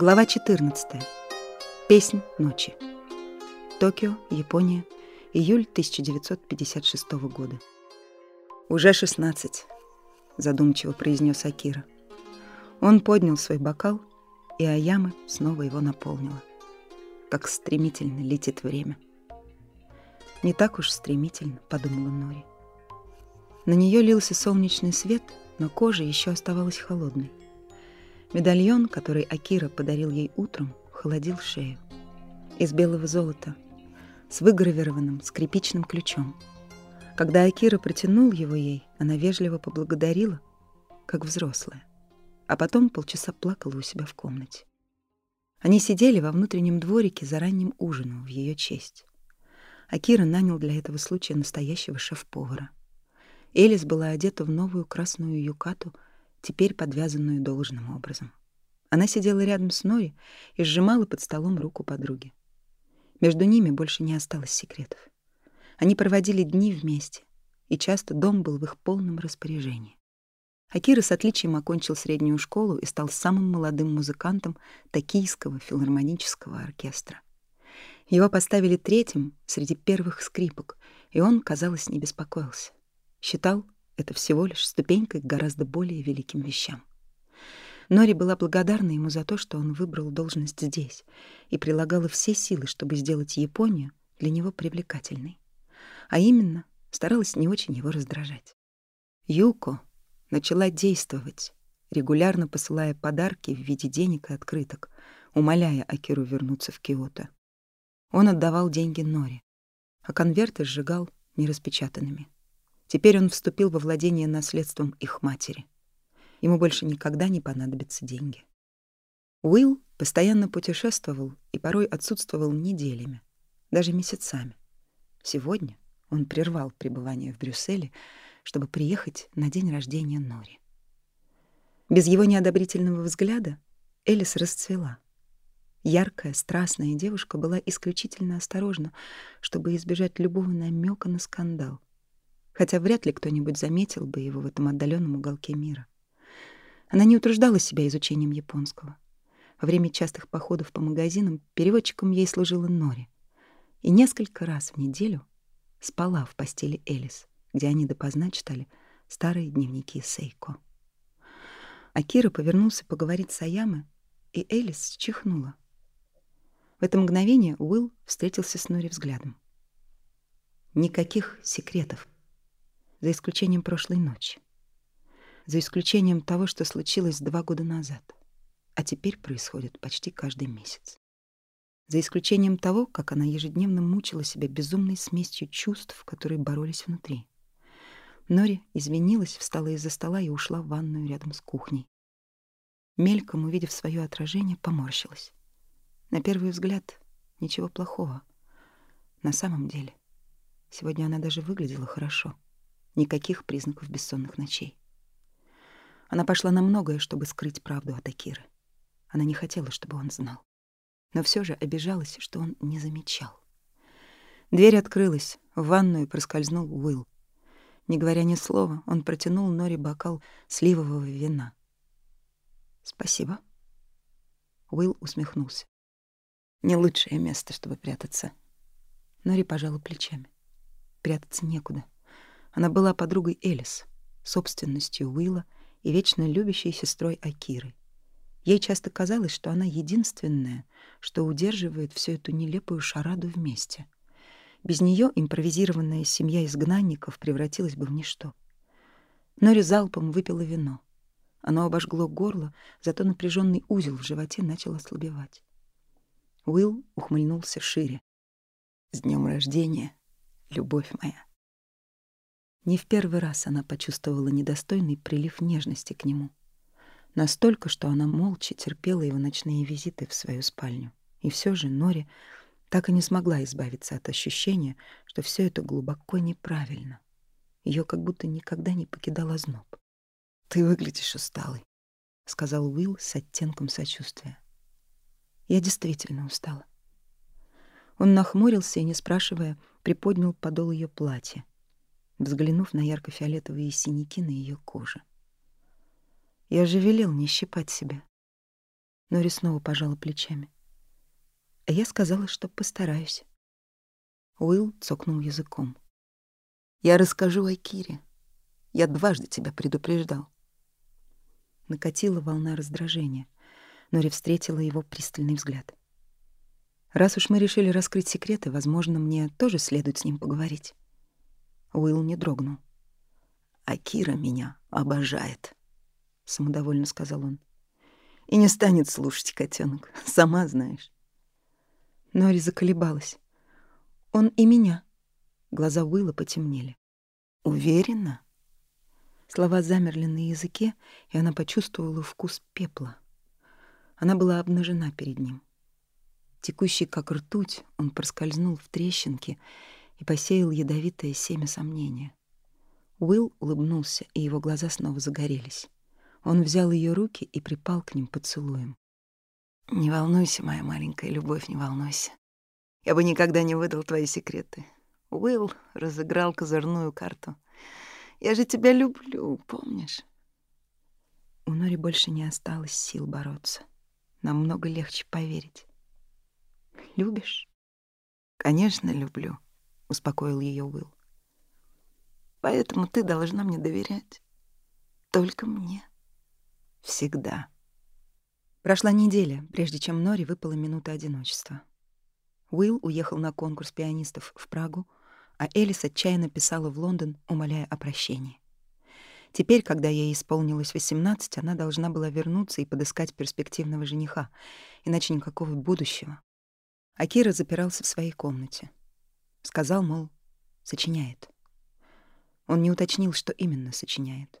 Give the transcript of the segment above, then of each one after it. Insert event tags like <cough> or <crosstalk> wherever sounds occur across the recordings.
Глава 14. Песнь ночи. Токио, Япония, июль 1956 года. «Уже 16», — задумчиво произнес Акира. Он поднял свой бокал, и Аяма снова его наполнила. Как стремительно летит время. «Не так уж стремительно», — подумала Нори. На нее лился солнечный свет, но кожа еще оставалась холодной. Медальон, который Акира подарил ей утром, холодил шею. Из белого золота, с выгравированным скрипичным ключом. Когда Акира протянул его ей, она вежливо поблагодарила, как взрослая. А потом полчаса плакала у себя в комнате. Они сидели во внутреннем дворике за ранним ужином в ее честь. Акира нанял для этого случая настоящего шеф-повара. Элис была одета в новую красную юкату — теперь подвязанную должным образом. Она сидела рядом с Нори и сжимала под столом руку подруги. Между ними больше не осталось секретов. Они проводили дни вместе, и часто дом был в их полном распоряжении. Акира с отличием окончил среднюю школу и стал самым молодым музыкантом Токийского филармонического оркестра. Его поставили третьим среди первых скрипок, и он, казалось, не беспокоился. Считал, это всего лишь ступенька к гораздо более великим вещам. Нори была благодарна ему за то, что он выбрал должность здесь и прилагала все силы, чтобы сделать Японию для него привлекательной. А именно, старалась не очень его раздражать. Юко начала действовать, регулярно посылая подарки в виде денег и открыток, умоляя Акиру вернуться в Киото. Он отдавал деньги Нори, а конверты сжигал нераспечатанными. Теперь он вступил во владение наследством их матери. Ему больше никогда не понадобятся деньги. Уилл постоянно путешествовал и порой отсутствовал неделями, даже месяцами. Сегодня он прервал пребывание в Брюсселе, чтобы приехать на день рождения Нори. Без его неодобрительного взгляда Элис расцвела. Яркая, страстная девушка была исключительно осторожна, чтобы избежать любого намека на скандал хотя вряд ли кто-нибудь заметил бы его в этом отдаленном уголке мира. Она не утруждала себя изучением японского. Во время частых походов по магазинам переводчиком ей служила Нори. И несколько раз в неделю спала в постели Элис, где они допоздна читали старые дневники Сейко. Акира повернулся поговорить с Аяме, и Элис чихнула. В это мгновение Уилл встретился с Нори взглядом. Никаких секретов за исключением прошлой ночи, за исключением того, что случилось два года назад, а теперь происходит почти каждый месяц. За исключением того, как она ежедневно мучила себя безумной смесью чувств, которые боролись внутри. Нори извинилась, встала из-за стола и ушла в ванную рядом с кухней. Мельком, увидев свое отражение, поморщилась. На первый взгляд, ничего плохого. На самом деле, сегодня она даже выглядела хорошо — Никаких признаков бессонных ночей. Она пошла на многое, чтобы скрыть правду от Акиры. Она не хотела, чтобы он знал. Но все же обижалась, что он не замечал. Дверь открылась, в ванную проскользнул Уилл. Не говоря ни слова, он протянул Нори бокал сливового вина. «Спасибо». Уилл усмехнулся. «Не лучшее место, чтобы прятаться». Нори пожала плечами. Прятаться некуда. Она была подругой Элис, собственностью Уилла и вечно любящей сестрой Акиры. Ей часто казалось, что она единственная, что удерживает всю эту нелепую шараду вместе. Без нее импровизированная семья изгнанников превратилась бы в ничто. Нори залпом выпила вино. Оно обожгло горло, зато напряженный узел в животе начал ослабевать. Уилл ухмыльнулся шире. «С днем рождения, любовь моя!» Не в первый раз она почувствовала недостойный прилив нежности к нему. Настолько, что она молча терпела его ночные визиты в свою спальню. И все же Нори так и не смогла избавиться от ощущения, что все это глубоко неправильно. Ее как будто никогда не покидал озноб. «Ты выглядишь усталой», — сказал Уилл с оттенком сочувствия. «Я действительно устала». Он нахмурился и, не спрашивая, приподнял подол ее платья взглянув на ярко-фиолетовые синяки на ее коже. Я же велел не щипать себя. Нори снова пожала плечами. А я сказала, что постараюсь. Уилл цокнул языком. «Я расскажу о Кире. Я дважды тебя предупреждал». Накатила волна раздражения. Нори встретила его пристальный взгляд. «Раз уж мы решили раскрыть секреты, возможно, мне тоже следует с ним поговорить». Уилл не дрогнул. «А Кира меня обожает», — самодовольно сказал он. «И не станет слушать, котенок, <laughs> сама знаешь». Нори заколебалась. Он и меня. Глаза Уилла потемнели. Уверена? Слова замерли на языке, и она почувствовала вкус пепла. Она была обнажена перед ним. Текущий как ртуть, он проскользнул в трещинки и посеял ядовитое семя сомнения. Уилл улыбнулся, и его глаза снова загорелись. Он взял ее руки и припал к ним поцелуем. «Не волнуйся, моя маленькая любовь, не волнуйся. Я бы никогда не выдал твои секреты. Уилл разыграл козырную карту. Я же тебя люблю, помнишь? У Нори больше не осталось сил бороться. Намного легче поверить. Любишь? Конечно, люблю, успокоил ее Уилл. Поэтому ты должна мне доверять. Только мне. Всегда. Прошла неделя, прежде чем Нори выпала минута одиночества. Уилл уехал на конкурс пианистов в Прагу, а Элис отчаянно писала в Лондон, умоляя о прощении. Теперь, когда ей исполнилось 18, она должна была вернуться и подыскать перспективного жениха, иначе никакого будущего. А Кира запирался в своей комнате. Сказал, мол, сочиняет. Он не уточнил, что именно сочиняет.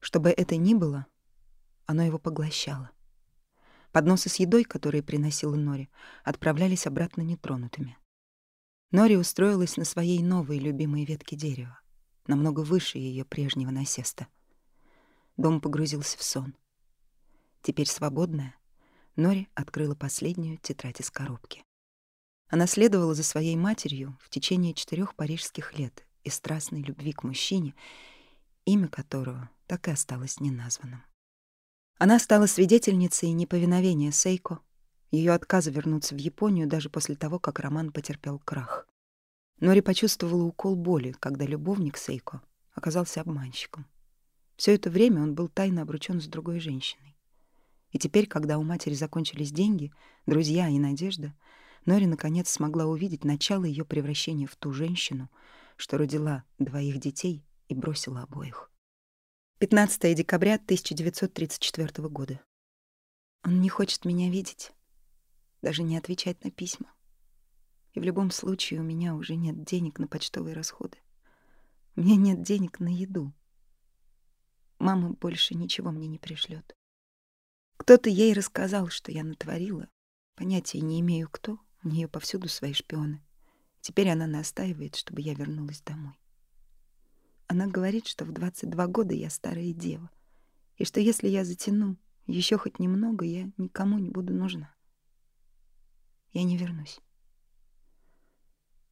Что бы это ни было, оно его поглощало. Подносы с едой, которые приносила Нори, отправлялись обратно нетронутыми. Нори устроилась на своей новой любимой ветке дерева, намного выше ее прежнего насеста. Дом погрузился в сон. Теперь свободная, Нори открыла последнюю тетрадь из коробки. Она следовала за своей матерью в течение четырех парижских лет и страстной любви к мужчине, имя которого так и осталось неназванным. Она стала свидетельницей неповиновения Сейко, ее отказа вернуться в Японию даже после того, как Роман потерпел крах. Нори почувствовала укол боли, когда любовник Сейко оказался обманщиком. Все это время он был тайно обручён с другой женщиной. И теперь, когда у матери закончились деньги, друзья и надежда, Нори наконец смогла увидеть начало ее превращения в ту женщину, что родила двоих детей и бросила обоих. 15 декабря 1934 года. Он не хочет меня видеть, даже не отвечать на письма. И в любом случае у меня уже нет денег на почтовые расходы. У меня нет денег на еду. Мама больше ничего мне не пришлет. Кто-то ей рассказал, что я натворила. Понятия не имею, кто. У нее повсюду свои шпионы. Теперь она настаивает, чтобы я вернулась домой. Она говорит, что в 22 года я старая дева, и что если я затяну еще хоть немного, я никому не буду нужна. Я не вернусь.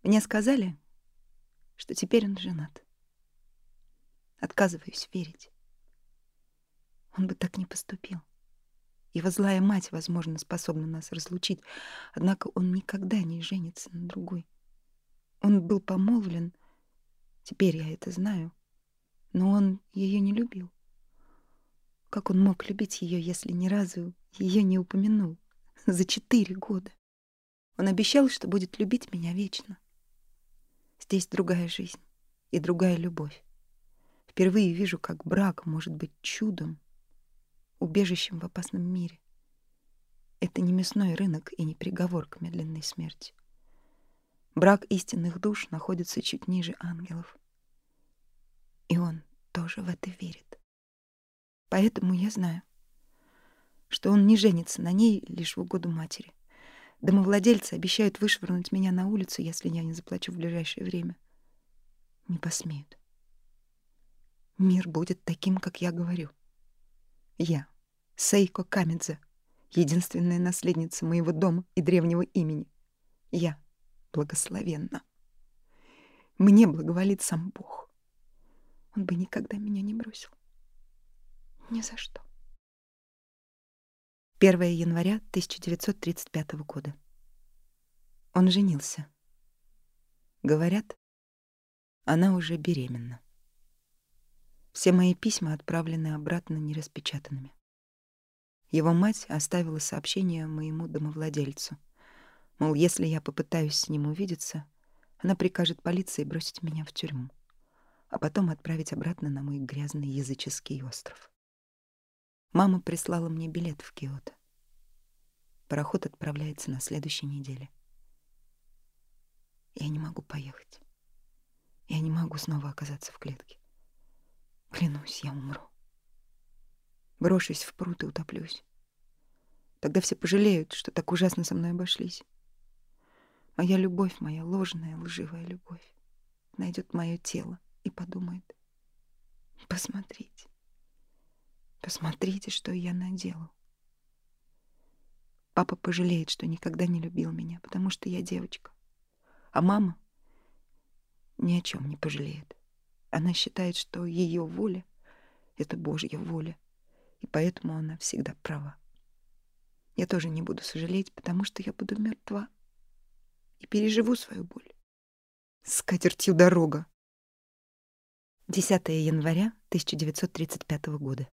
Мне сказали, что теперь он женат. Отказываюсь верить. Он бы так не поступил. Его злая мать, возможно, способна нас разлучить, однако он никогда не женится на другой. Он был помолвлен Теперь я это знаю. Но он ее не любил. Как он мог любить ее, если ни разу ее не упомянул? <laughs> За четыре года. Он обещал, что будет любить меня вечно. Здесь другая жизнь и другая любовь. Впервые вижу, как брак может быть чудом, убежищем в опасном мире. Это не мясной рынок и не приговор к медленной смерти. Брак истинных душ находится чуть ниже ангелов. И он тоже в это верит. Поэтому я знаю, что он не женится на ней лишь в угоду матери. Домовладельцы обещают вышвырнуть меня на улицу, если я не заплачу в ближайшее время. Не посмеют. Мир будет таким, как я говорю. Я, Сейко Камидзе, единственная наследница моего дома и древнего имени. Я благословенна. Мне благоволит сам Бог. Он бы никогда меня не бросил. Ни за что. 1 января 1935 года. Он женился. Говорят, она уже беременна. Все мои письма отправлены обратно нераспечатанными. Его мать оставила сообщение моему домовладельцу. Мол, если я попытаюсь с ним увидеться, она прикажет полиции бросить меня в тюрьму, а потом отправить обратно на мой грязный языческий остров. Мама прислала мне билет в Киото. Пароход отправляется на следующей неделе. Я не могу поехать. Я не могу снова оказаться в клетке. Клянусь, я умру. Брошусь в пруд и утоплюсь. Тогда все пожалеют, что так ужасно со мной обошлись. Моя любовь, моя ложная, лживая любовь, найдет мое тело и подумает. Посмотрите, посмотрите, что я наделал. Папа пожалеет, что никогда не любил меня, потому что я девочка. А мама ни о чем не пожалеет. Она считает, что ее воля — это Божья воля, и поэтому она всегда права. Я тоже не буду сожалеть, потому что я буду мертва и переживу свою боль. С катертью дорога. 10 января 1935 года.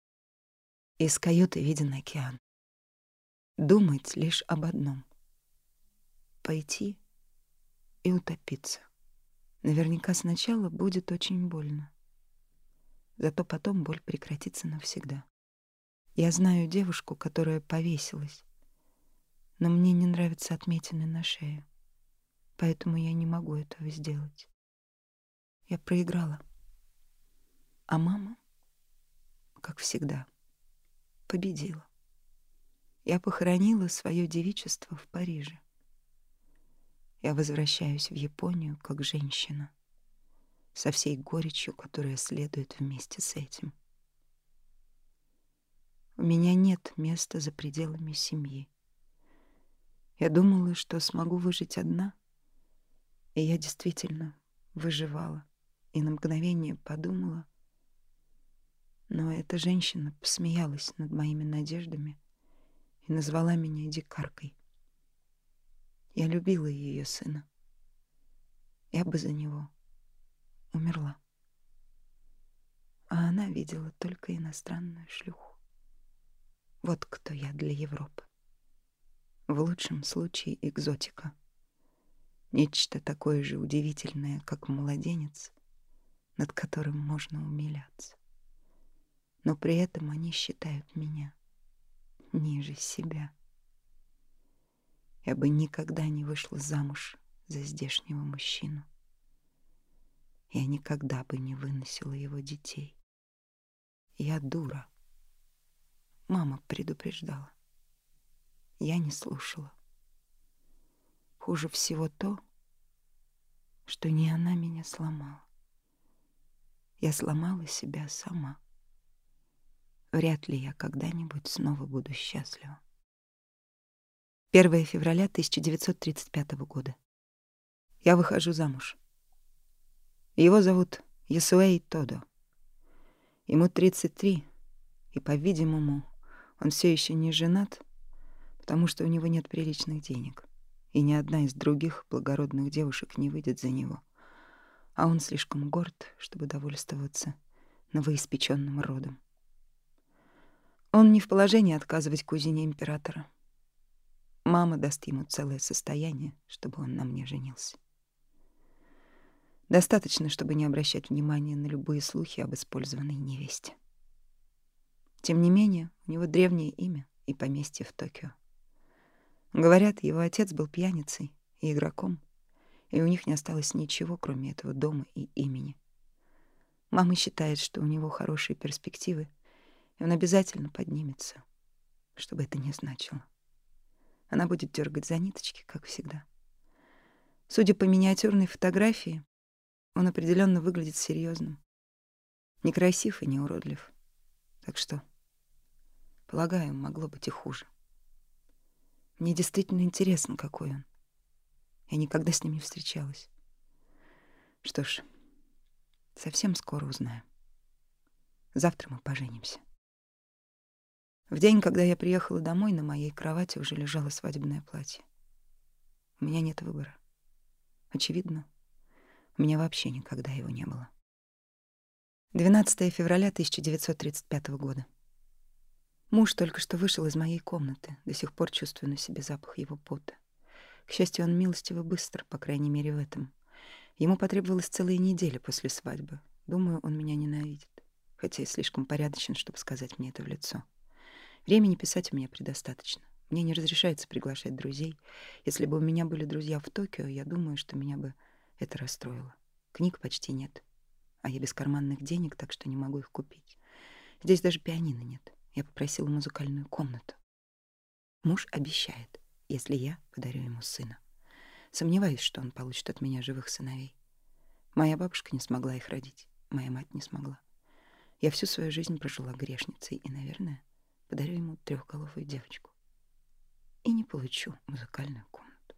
Из каюты виден океан. Думать лишь об одном — пойти и утопиться. Наверняка сначала будет очень больно. Зато потом боль прекратится навсегда. Я знаю девушку, которая повесилась, но мне не нравятся отметины на шее, поэтому я не могу этого сделать. Я проиграла. А мама, как всегда, победила. Я похоронила свое девичество в Париже. Я возвращаюсь в Японию как женщина, со всей горечью, которая следует вместе с этим. У меня нет места за пределами семьи. Я думала, что смогу выжить одна, и я действительно выживала, и на мгновение подумала, но эта женщина посмеялась над моими надеждами и назвала меня дикаркой. Я любила ее сына. Я бы за него умерла. А она видела только иностранную шлюху. Вот кто я для Европы. В лучшем случае экзотика. Нечто такое же удивительное, как младенец, над которым можно умиляться. Но при этом они считают меня ниже себя. Я бы никогда не вышла замуж за здешнего мужчину. Я никогда бы не выносила его детей. Я дура. Мама предупреждала. Я не слушала. Хуже всего то, что не она меня сломала. Я сломала себя сама. Вряд ли я когда-нибудь снова буду счастлива. 1 февраля 1935 года. Я выхожу замуж. Его зовут Ясуэй Тодо. Ему 33, и, по-видимому, он все еще не женат, потому что у него нет приличных денег, и ни одна из других благородных девушек не выйдет за него, а он слишком горд, чтобы довольствоваться новоиспеченным родом. Он не в положении отказывать кузине императора — Мама даст ему целое состояние, чтобы он на мне женился. Достаточно, чтобы не обращать внимания на любые слухи об использованной невесте. Тем не менее, у него древнее имя и поместье в Токио. Говорят, его отец был пьяницей и игроком, и у них не осталось ничего, кроме этого дома и имени. Мама считает, что у него хорошие перспективы, и он обязательно поднимется, что бы это ни значило. Она будет дергать за ниточки, как всегда. Судя по миниатюрной фотографии, он определенно выглядит серьезным. Некрасив и не уродлив. Так что, полагаю, могло быть и хуже. Мне действительно интересно, какой он. Я никогда с ним не встречалась. Что ж, совсем скоро узнаю. Завтра мы поженимся. В день, когда я приехала домой, на моей кровати уже лежало свадебное платье. У меня нет выбора. Очевидно, у меня вообще никогда его не было. 12 февраля 1935 года. Муж только что вышел из моей комнаты. До сих пор чувствую на себе запах его пота. К счастью, он милостиво быстр, по крайней мере, в этом. Ему потребовалась целая неделя после свадьбы. Думаю, он меня ненавидит. Хотя и слишком порядочен, чтобы сказать мне это в лицо. Времени писать у меня предостаточно. Мне не разрешается приглашать друзей. Если бы у меня были друзья в Токио, я думаю, что меня бы это расстроило. Книг почти нет. А я без карманных денег, так что не могу их купить. Здесь даже пианино нет. Я попросила музыкальную комнату. Муж обещает, если я подарю ему сына. Сомневаюсь, что он получит от меня живых сыновей. Моя бабушка не смогла их родить. Моя мать не смогла. Я всю свою жизнь прожила грешницей и, наверное, подарю ему трехголовую девочку. И не получу музыкальную комнату.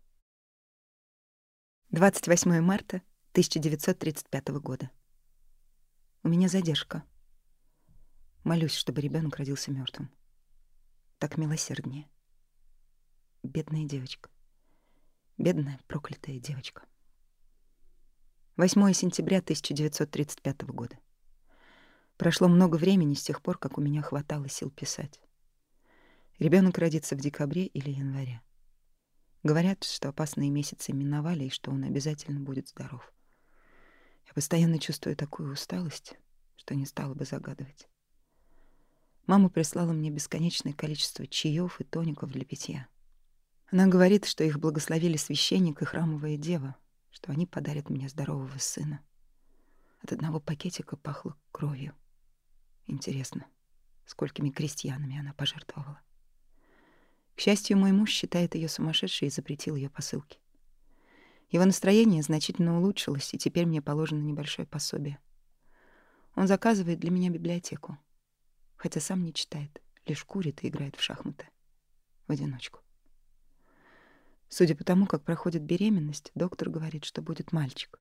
28 марта 1935 года. У меня задержка. Молюсь, чтобы ребенок родился мертвым. Так милосерднее. Бедная девочка. Бедная проклятая девочка. 8 сентября 1935 года. Прошло много времени с тех пор, как у меня хватало сил писать. Ребенок родится в декабре или январе. Говорят, что опасные месяцы миновали и что он обязательно будет здоров. Я постоянно чувствую такую усталость, что не стала бы загадывать. Мама прислала мне бесконечное количество чаев и тоников для питья. Она говорит, что их благословили священник и храмовая дева, что они подарят мне здорового сына. От одного пакетика пахло кровью. Интересно, сколькими крестьянами она пожертвовала. К счастью, мой муж считает ее сумасшедшей и запретил ее посылки. Его настроение значительно улучшилось, и теперь мне положено небольшое пособие. Он заказывает для меня библиотеку, хотя сам не читает, лишь курит и играет в шахматы. В одиночку. Судя по тому, как проходит беременность, доктор говорит, что будет мальчик.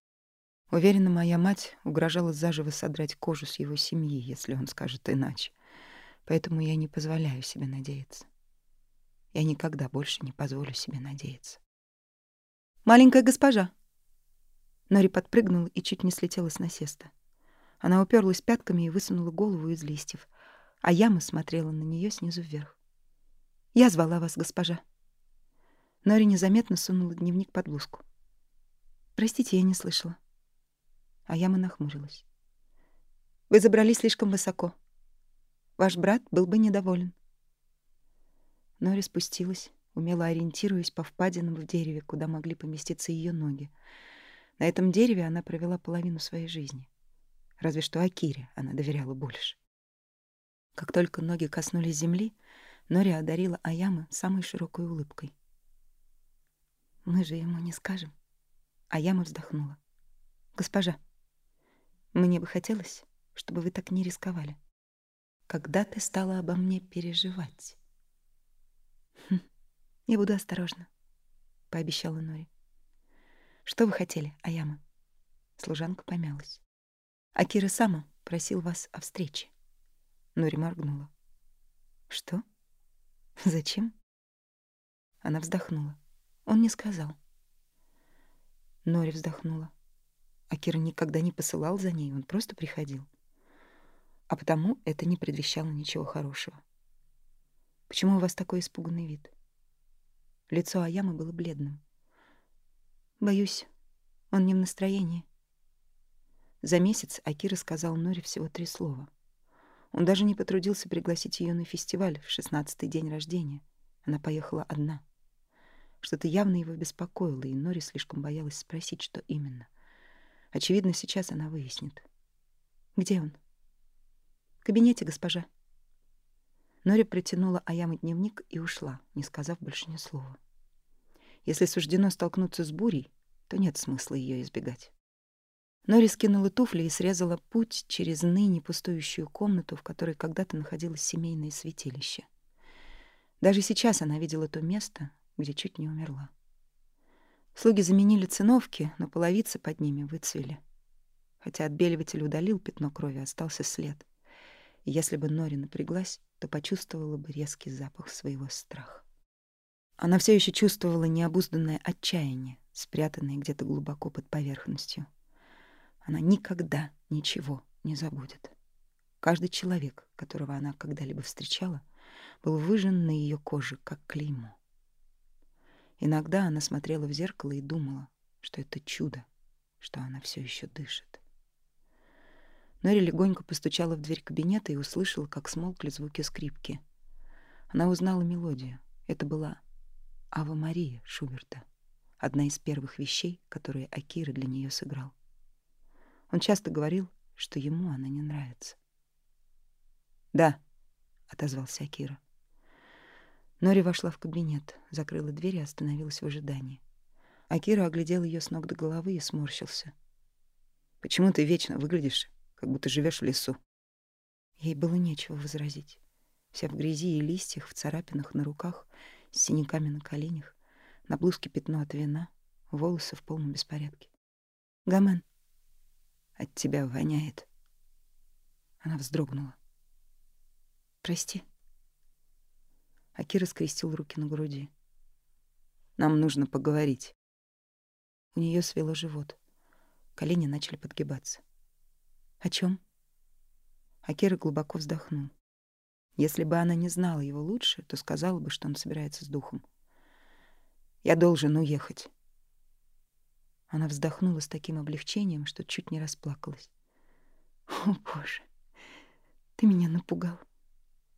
Уверена, моя мать угрожала заживо содрать кожу с его семьи, если он скажет иначе. Поэтому я не позволяю себе надеяться. Я никогда больше не позволю себе надеяться. «Маленькая госпожа!» Нори подпрыгнула и чуть не слетела с насеста. Она уперлась пятками и высунула голову из листьев, а яма смотрела на нее снизу вверх. «Я звала вас, госпожа». Нори незаметно сунула дневник под блузку. «Простите, я не слышала». А яма нахмурилась. «Вы забрались слишком высоко. Ваш брат был бы недоволен». Нори спустилась, умело ориентируясь по впадинам в дереве, куда могли поместиться ее ноги. На этом дереве она провела половину своей жизни. Разве что Акире она доверяла больше. Как только ноги коснулись земли, Нори одарила Аяма самой широкой улыбкой. «Мы же ему не скажем». Аяма вздохнула. «Госпожа, мне бы хотелось, чтобы вы так не рисковали. Когда ты стала обо мне переживать?» «Я буду осторожна», — пообещала Нори. «Что вы хотели, Аяма?» Служанка помялась. «Акира Сама просил вас о встрече». Нори моргнула. «Что? Зачем?» Она вздохнула. Он не сказал. Нори вздохнула. Акира никогда не посылал за ней, он просто приходил. А потому это не предвещало ничего хорошего. Почему у вас такой испуганный вид? Лицо Аямы было бледным. Боюсь, он не в настроении. За месяц Акира сказал Нори всего три слова. Он даже не потрудился пригласить ее на фестиваль в шестнадцатый день рождения. Она поехала одна. Что-то явно его беспокоило, и Нори слишком боялась спросить, что именно — Очевидно, сейчас она выяснит. Где он? В кабинете, госпожа. Нори протянула Аяму дневник и ушла, не сказав больше ни слова. Если суждено столкнуться с бурей, то нет смысла ее избегать. Нори скинула туфли и срезала путь через ныне пустующую комнату, в которой когда-то находилось семейное святилище. Даже сейчас она видела то место, где чуть не умерла. Слуги заменили циновки, но половицы под ними выцвели. Хотя отбеливатель удалил пятно крови, остался след. И если бы Нори напряглась, то почувствовала бы резкий запах своего страха. Она все еще чувствовала необузданное отчаяние, спрятанное где-то глубоко под поверхностью. Она никогда ничего не забудет. Каждый человек, которого она когда-либо встречала, был выжжен на ее коже, как клеймо. Иногда она смотрела в зеркало и думала, что это чудо, что она все еще дышит. Нори легонько постучала в дверь кабинета и услышала, как смолкли звуки скрипки. Она узнала мелодию. Это была «Ава Мария» Шуберта, одна из первых вещей, которые Акира для нее сыграл. Он часто говорил, что ему она не нравится. «Да», — отозвался Акира. Нори вошла в кабинет, закрыла дверь и остановилась в ожидании. Акира оглядел ее с ног до головы и сморщился. «Почему ты вечно выглядишь, как будто живешь в лесу?» Ей было нечего возразить. Вся в грязи и листьях, в царапинах на руках, с синяками на коленях, на блузке пятно от вина, волосы в полном беспорядке. «Гамен, от тебя воняет». Она вздрогнула. «Прости». Акира скрестил руки на груди. «Нам нужно поговорить». У нее свело живот. Колени начали подгибаться. «О чем? Акира глубоко вздохнул. Если бы она не знала его лучше, то сказала бы, что он собирается с духом. «Я должен уехать». Она вздохнула с таким облегчением, что чуть не расплакалась. «О, Боже, ты меня напугал.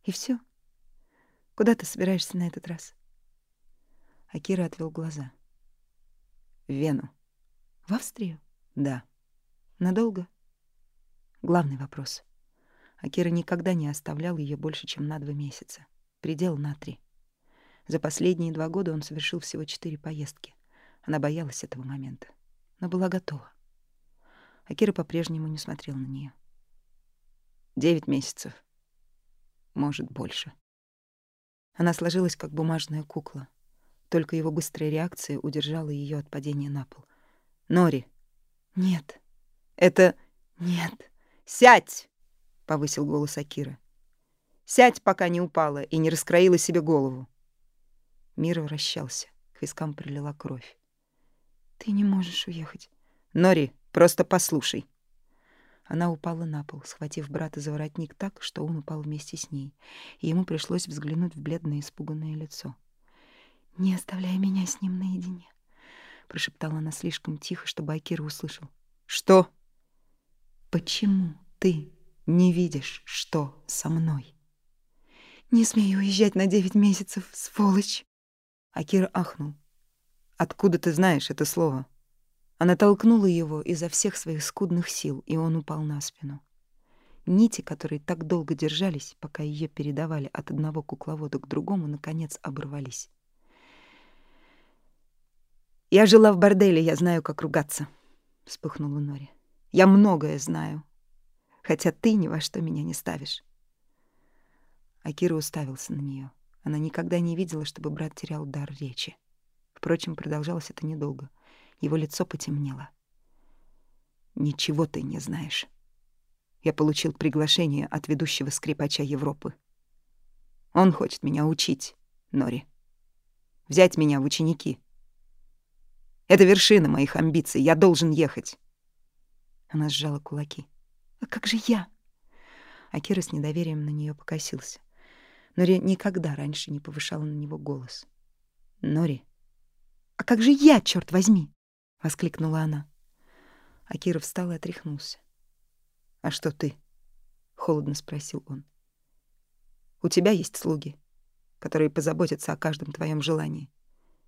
И все? Куда ты собираешься на этот раз? Акира отвел глаза. В Вену. В Австрию? Да. Надолго? Главный вопрос. Акира никогда не оставлял ее больше, чем на два месяца. Предел на три. За последние два года он совершил всего четыре поездки. Она боялась этого момента, но была готова. Акира по-прежнему не смотрел на нее. Девять месяцев. Может, больше. Она сложилась, как бумажная кукла. Только его быстрая реакция удержала ее от падения на пол. «Нори!» «Нет!» «Это...» «Нет!» «Сядь!» — повысил голос Акира. «Сядь, пока не упала и не раскроила себе голову!» Мир вращался, к вискам прилила кровь. «Ты не можешь уехать!» «Нори, просто послушай!» Она упала на пол, схватив брата за воротник так, что он упал вместе с ней, и ему пришлось взглянуть в бледное испуганное лицо. «Не оставляй меня с ним наедине», — прошептала она слишком тихо, чтобы Акира услышал. «Что?» «Почему ты не видишь, что со мной?» «Не смею уезжать на девять месяцев, сволочь!» Акира ахнул. «Откуда ты знаешь это слово?» Она толкнула его изо всех своих скудных сил, и он упал на спину. Нити, которые так долго держались, пока ее передавали от одного кукловода к другому, наконец оборвались. «Я жила в борделе, я знаю, как ругаться», — вспыхнула Нори. «Я многое знаю, хотя ты ни во что меня не ставишь». Акира уставился на нее. Она никогда не видела, чтобы брат терял дар речи. Впрочем, продолжалось это недолго — его лицо потемнело. «Ничего ты не знаешь. Я получил приглашение от ведущего скрипача Европы. Он хочет меня учить, Нори. Взять меня в ученики. Это вершина моих амбиций. Я должен ехать». Она сжала кулаки. «А как же я?» Акира с недоверием на нее покосился. Нори никогда раньше не повышала на него голос. «Нори, а как же я, черт возьми?» — воскликнула она. Акира встал и отряхнулся. «А что ты?» — холодно спросил он. «У тебя есть слуги, которые позаботятся о каждом твоем желании.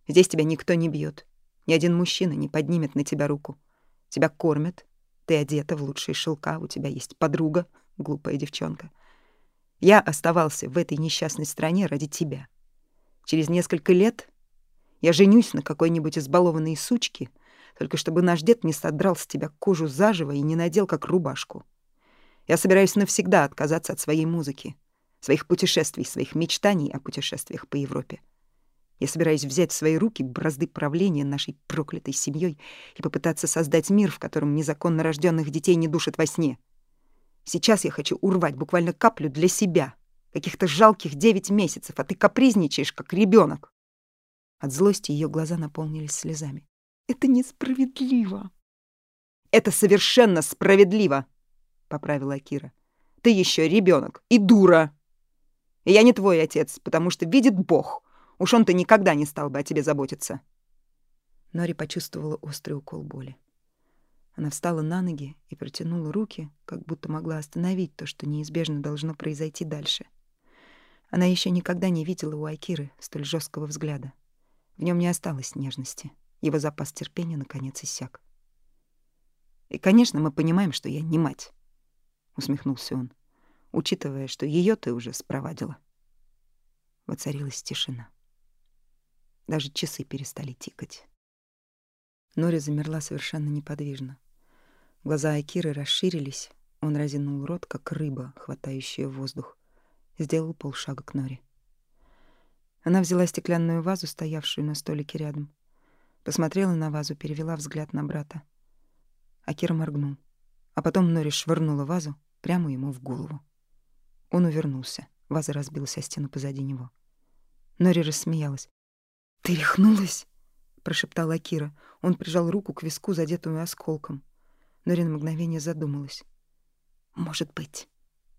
Здесь тебя никто не бьет, ни один мужчина не поднимет на тебя руку. Тебя кормят, ты одета в лучшие шелка, у тебя есть подруга, глупая девчонка. Я оставался в этой несчастной стране ради тебя. Через несколько лет я женюсь на какой-нибудь избалованной сучке — только чтобы наш дед не содрал с тебя кожу заживо и не надел как рубашку. Я собираюсь навсегда отказаться от своей музыки, своих путешествий, своих мечтаний о путешествиях по Европе. Я собираюсь взять в свои руки бразды правления нашей проклятой семьей и попытаться создать мир, в котором незаконно рожденных детей не душат во сне. Сейчас я хочу урвать буквально каплю для себя, Каких-то жалких девять месяцев, а ты капризничаешь, как ребенок. От злости ее глаза наполнились слезами. «Это несправедливо!» «Это совершенно справедливо!» — поправила Акира. «Ты еще ребенок и дура! И я не твой отец, потому что видит Бог. Уж он-то никогда не стал бы о тебе заботиться». Нори почувствовала острый укол боли. Она встала на ноги и протянула руки, как будто могла остановить то, что неизбежно должно произойти дальше. Она еще никогда не видела у Акиры столь жесткого взгляда. В нем не осталось нежности. Его запас терпения наконец иссяк. «И, конечно, мы понимаем, что я не мать», — усмехнулся он, учитывая, что ее ты уже спровадила. Воцарилась тишина. Даже часы перестали тикать. Нори замерла совершенно неподвижно. Глаза Акиры расширились, он разинул рот, как рыба, хватающая воздух. Сделал полшага к Нори. Она взяла стеклянную вазу, стоявшую на столике рядом. Посмотрела на вазу, перевела взгляд на брата. Акира моргнул. А потом Нори швырнула вазу прямо ему в голову. Он увернулся. Ваза разбилась о стену позади него. Нори рассмеялась. «Ты рехнулась?» прошептал Акира. Он прижал руку к виску, задетую осколком. Нори на мгновение задумалась. «Может быть»,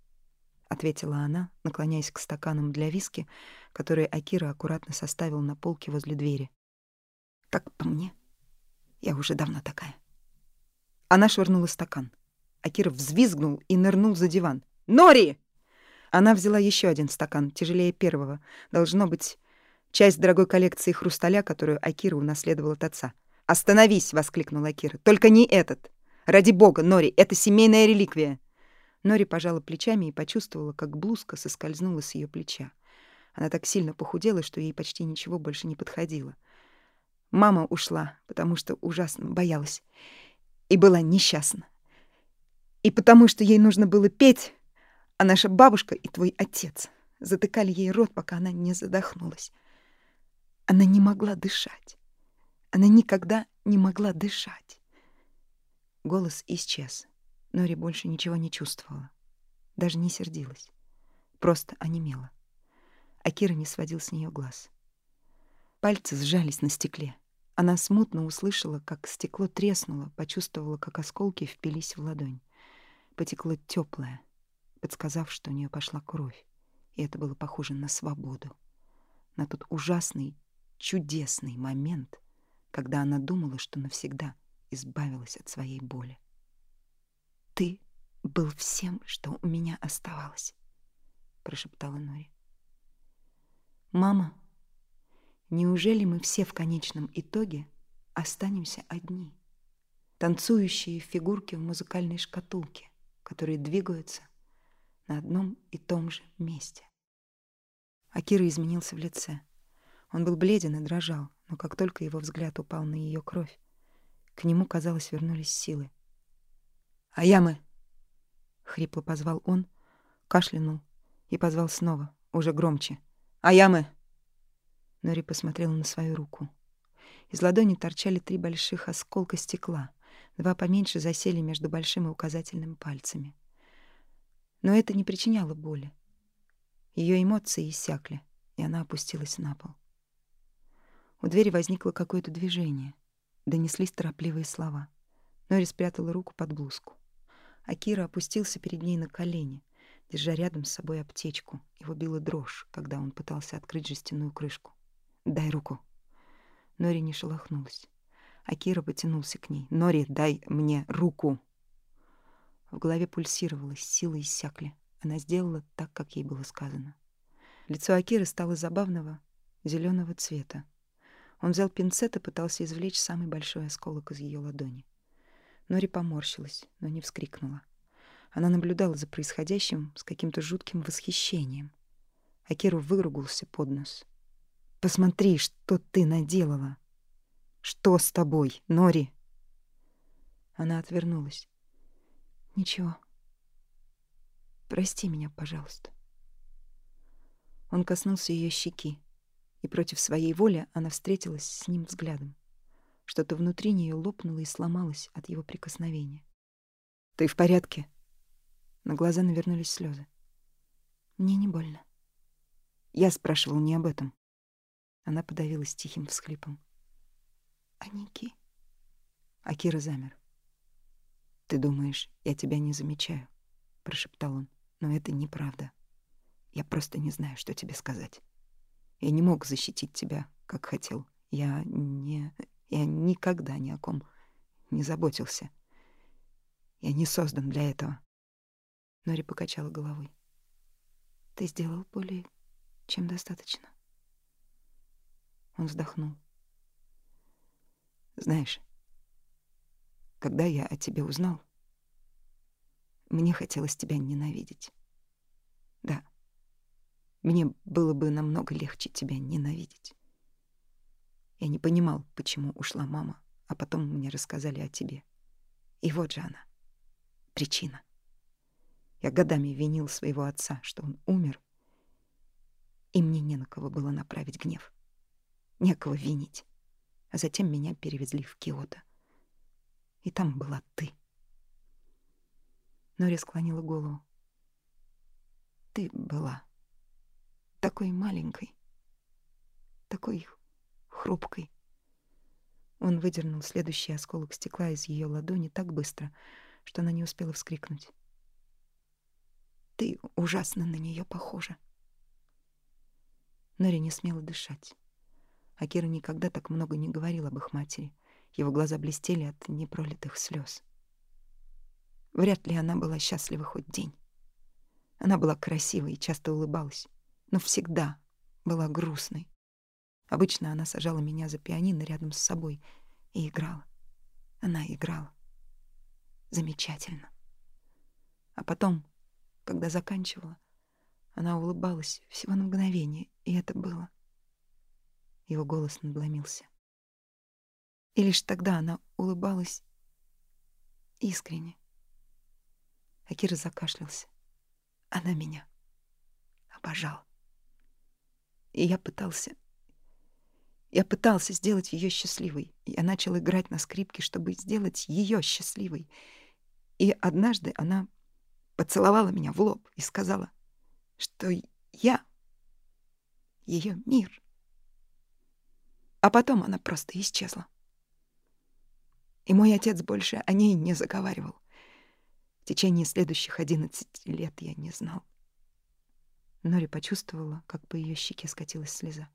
— ответила она, наклоняясь к стаканам для виски, которые Акира аккуратно составил на полке возле двери. «Как по мне, я уже давно такая». Она швырнула стакан. Акира взвизгнул и нырнул за диван. «Нори!» Она взяла еще один стакан, тяжелее первого. Должно быть, часть дорогой коллекции хрусталя, которую Акира унаследовал от отца. «Остановись!» — воскликнул Акира. «Только не этот! Ради бога, Нори, это семейная реликвия!» Нори пожала плечами и почувствовала, как блузка соскользнула с ее плеча. Она так сильно похудела, что ей почти ничего больше не подходило. Мама ушла, потому что ужасно боялась. И была несчастна. И потому что ей нужно было петь, а наша бабушка и твой отец затыкали ей рот, пока она не задохнулась. Она не могла дышать. Она никогда не могла дышать. Голос исчез. Нори больше ничего не чувствовала. Даже не сердилась. Просто онемела. Акира не сводил с нее глаз. Пальцы сжались на стекле. Она смутно услышала, как стекло треснуло, почувствовала, как осколки впились в ладонь. Потекло теплое, подсказав, что у нее пошла кровь. И это было похоже на свободу. На тот ужасный, чудесный момент, когда она думала, что навсегда избавилась от своей боли. «Ты был всем, что у меня оставалось», — прошептала Нори. «Мама, неужели мы все в конечном итоге останемся одни, танцующие фигурки в музыкальной шкатулке, которые двигаются на одном и том же месте?» Акира изменился в лице — он был бледен и дрожал, но как только его взгляд упал на ее кровь, к нему, казалось, вернулись силы. «Аямы!» — хрипло позвал он, кашлянул и позвал снова, уже громче. «Аямы!» Нори посмотрела на свою руку. Из ладони торчали три больших осколка стекла, два поменьше засели между большим и указательным пальцами. Но это не причиняло боли. Ее эмоции иссякли, и она опустилась на пол. У двери возникло какое-то движение. Донеслись торопливые слова. Нори спрятала руку под блузку. Акира опустился перед ней на колени, держа рядом с собой аптечку. Его била дрожь, когда он пытался открыть жестяную крышку. «Дай руку». Нори не шелохнулась. Акира потянулся к ней. «Нори, дай мне руку!» В голове пульсировалось, силы иссякли. Она сделала так, как ей было сказано. Лицо Акиры стало забавного зеленого цвета. Он взял пинцет и пытался извлечь самый большой осколок из ее ладони. Нори поморщилась, но не вскрикнула. Она наблюдала за происходящим с каким-то жутким восхищением. Акиру выругался под нос. «Посмотри, что ты наделала!» «Что с тобой, Нори?» Она отвернулась. «Ничего. Прости меня, пожалуйста». Он коснулся ее щеки и против своей воли она встретилась с ним взглядом. Что-то внутри нее лопнуло и сломалось от его прикосновения. «Ты в порядке?» На глаза навернулись слезы. «Мне не больно». Я спрашивал не об этом. Она подавилась тихим всхлипом. А Ники? Акира замер. «Ты думаешь, я тебя не замечаю?» — прошептал он. «Но это неправда. Я просто не знаю, что тебе сказать. Я не мог защитить тебя, как хотел. Я не... Я никогда ни о ком не заботился. Я не создан для этого». Нори покачала головой. «Ты сделал более чем достаточно». Он вздохнул. «Знаешь, когда я о тебе узнал, мне хотелось тебя ненавидеть. Да, мне было бы намного легче тебя ненавидеть. Я не понимал, почему ушла мама, а потом мне рассказали о тебе. И вот же она, причина. Я годами винил своего отца, что он умер, и мне не на кого было направить гнев. Некого винить. А затем меня перевезли в Киото. И там была ты. Нори склонила голову. Ты была такой маленькой, такой хрупкой. Он выдернул следующий осколок стекла из ее ладони так быстро, что она не успела вскрикнуть. Ты ужасно на нее похожа. Нори не смела дышать. Акира никогда так много не говорил об их матери. Его глаза блестели от непролитых слез. Вряд ли она была счастлива хоть день. Она была красивой и часто улыбалась, но всегда была грустной. Обычно она сажала меня за пианино рядом с собой и играла. Она играла. Замечательно. А потом, когда заканчивала, она улыбалась всего на мгновение, и это было. Его голос надломился. И лишь тогда она улыбалась искренне. Акира закашлялся. Она меня обожала. И я пытался... Я пытался сделать ее счастливой. Я начал играть на скрипке, чтобы сделать ее счастливой. И однажды она поцеловала меня в лоб и сказала, что я ее мир. А потом она просто исчезла. И мой отец больше о ней не заговаривал. В течение следующих одиннадцати лет я не знал. Нори почувствовала, как по ее щеке скатилась слеза.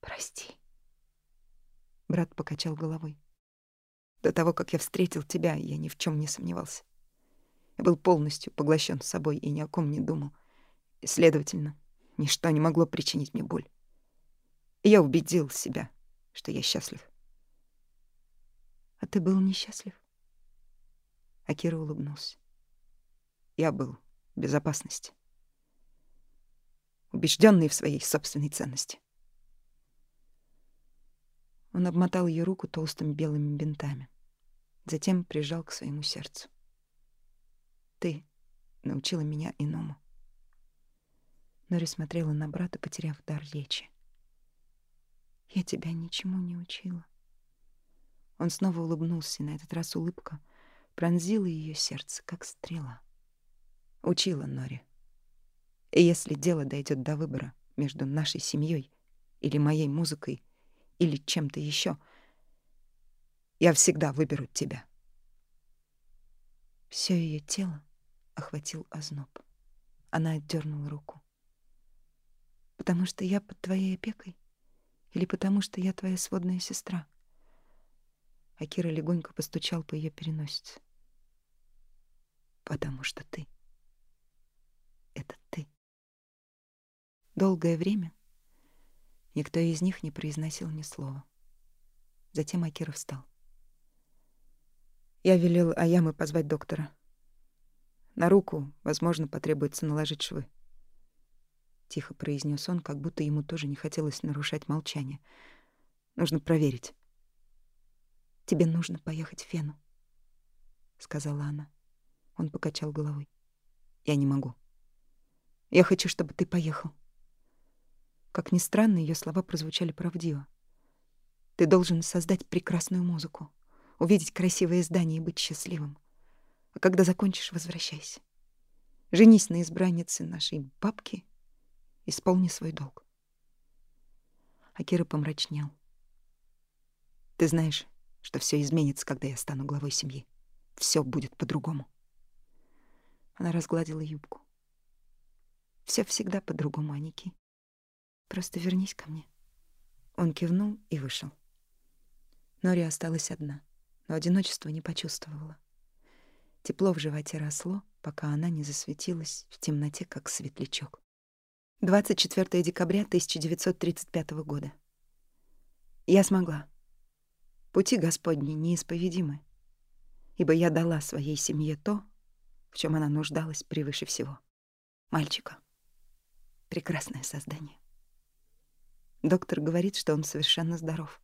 «Прости». Брат покачал головой. «До того, как я встретил тебя, я ни в чем не сомневался. Я был полностью поглощен собой и ни о ком не думал. И, следовательно, ничто не могло причинить мне боль. И я убедил себя, что я счастлив. А ты был несчастлив? Акира улыбнулся. Я был в безопасности. Убежденный в своей собственной ценности. Он обмотал ее руку толстыми белыми бинтами. Затем прижал к своему сердцу. Ты научила меня иному. Нори смотрела на брата, потеряв дар речи. «Я тебя ничему не учила». Он снова улыбнулся, и на этот раз улыбка — пронзила ее сердце, как стрела. Учила Нори. Если дело дойдет до выбора между нашей семьей или моей музыкой или чем-то еще, я всегда выберу тебя. Все ее тело охватил озноб. Она отдернула руку. «Потому что я под твоей опекой? Или потому что я твоя сводная сестра?» Акира легонько постучал по ее переносице. «Потому что ты — это ты». Долгое время никто из них не произносил ни слова. Затем Акира встал. Я велел Аямы позвать доктора. На руку, возможно, потребуется наложить швы. Тихо произнес он, как будто ему тоже не хотелось нарушать молчание. Нужно проверить. «Тебе нужно поехать в Фену», — сказала она. Он покачал головой. «Я не могу. Я хочу, чтобы ты поехал». Как ни странно, ее слова прозвучали правдиво. «Ты должен создать прекрасную музыку, увидеть красивые здания и быть счастливым. А когда закончишь, возвращайся. Женись на избраннице нашей бабки Исполни свой долг. Акира помрачнел. Ты знаешь, что все изменится, когда я стану главой семьи. Все будет по-другому. Она разгладила юбку. Все всегда по-другому, Аники. Просто вернись ко мне. Он кивнул и вышел. Нори осталась одна, но одиночество не почувствовала. Тепло в животе росло, пока она не засветилась в темноте, как светлячок. 24 декабря 1935 года. Я смогла. Пути Господни неисповедимы, ибо я дала своей семье то, в чем она нуждалась превыше всего. Мальчика. Прекрасное создание. Доктор говорит, что он совершенно здоров.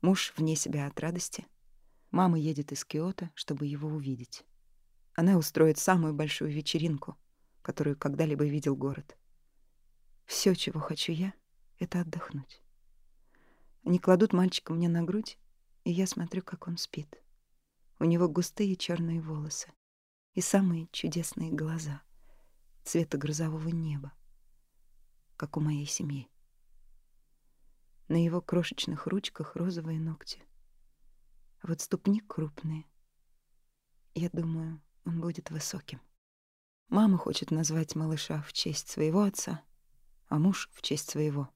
Муж вне себя от радости. Мама едет из Киото, чтобы его увидеть. Она устроит самую большую вечеринку, которую когда-либо видел город. Все, чего хочу я, — это отдохнуть. Они кладут мальчика мне на грудь, и я смотрю, как он спит. У него густые черные волосы и самые чудесные глаза цвета грозового неба, как у моей семьи. На его крошечных ручках розовые ногти. А вот ступни крупные. Я думаю, он будет высоким. Мама хочет назвать малыша в честь своего отца, а муж — в честь своего.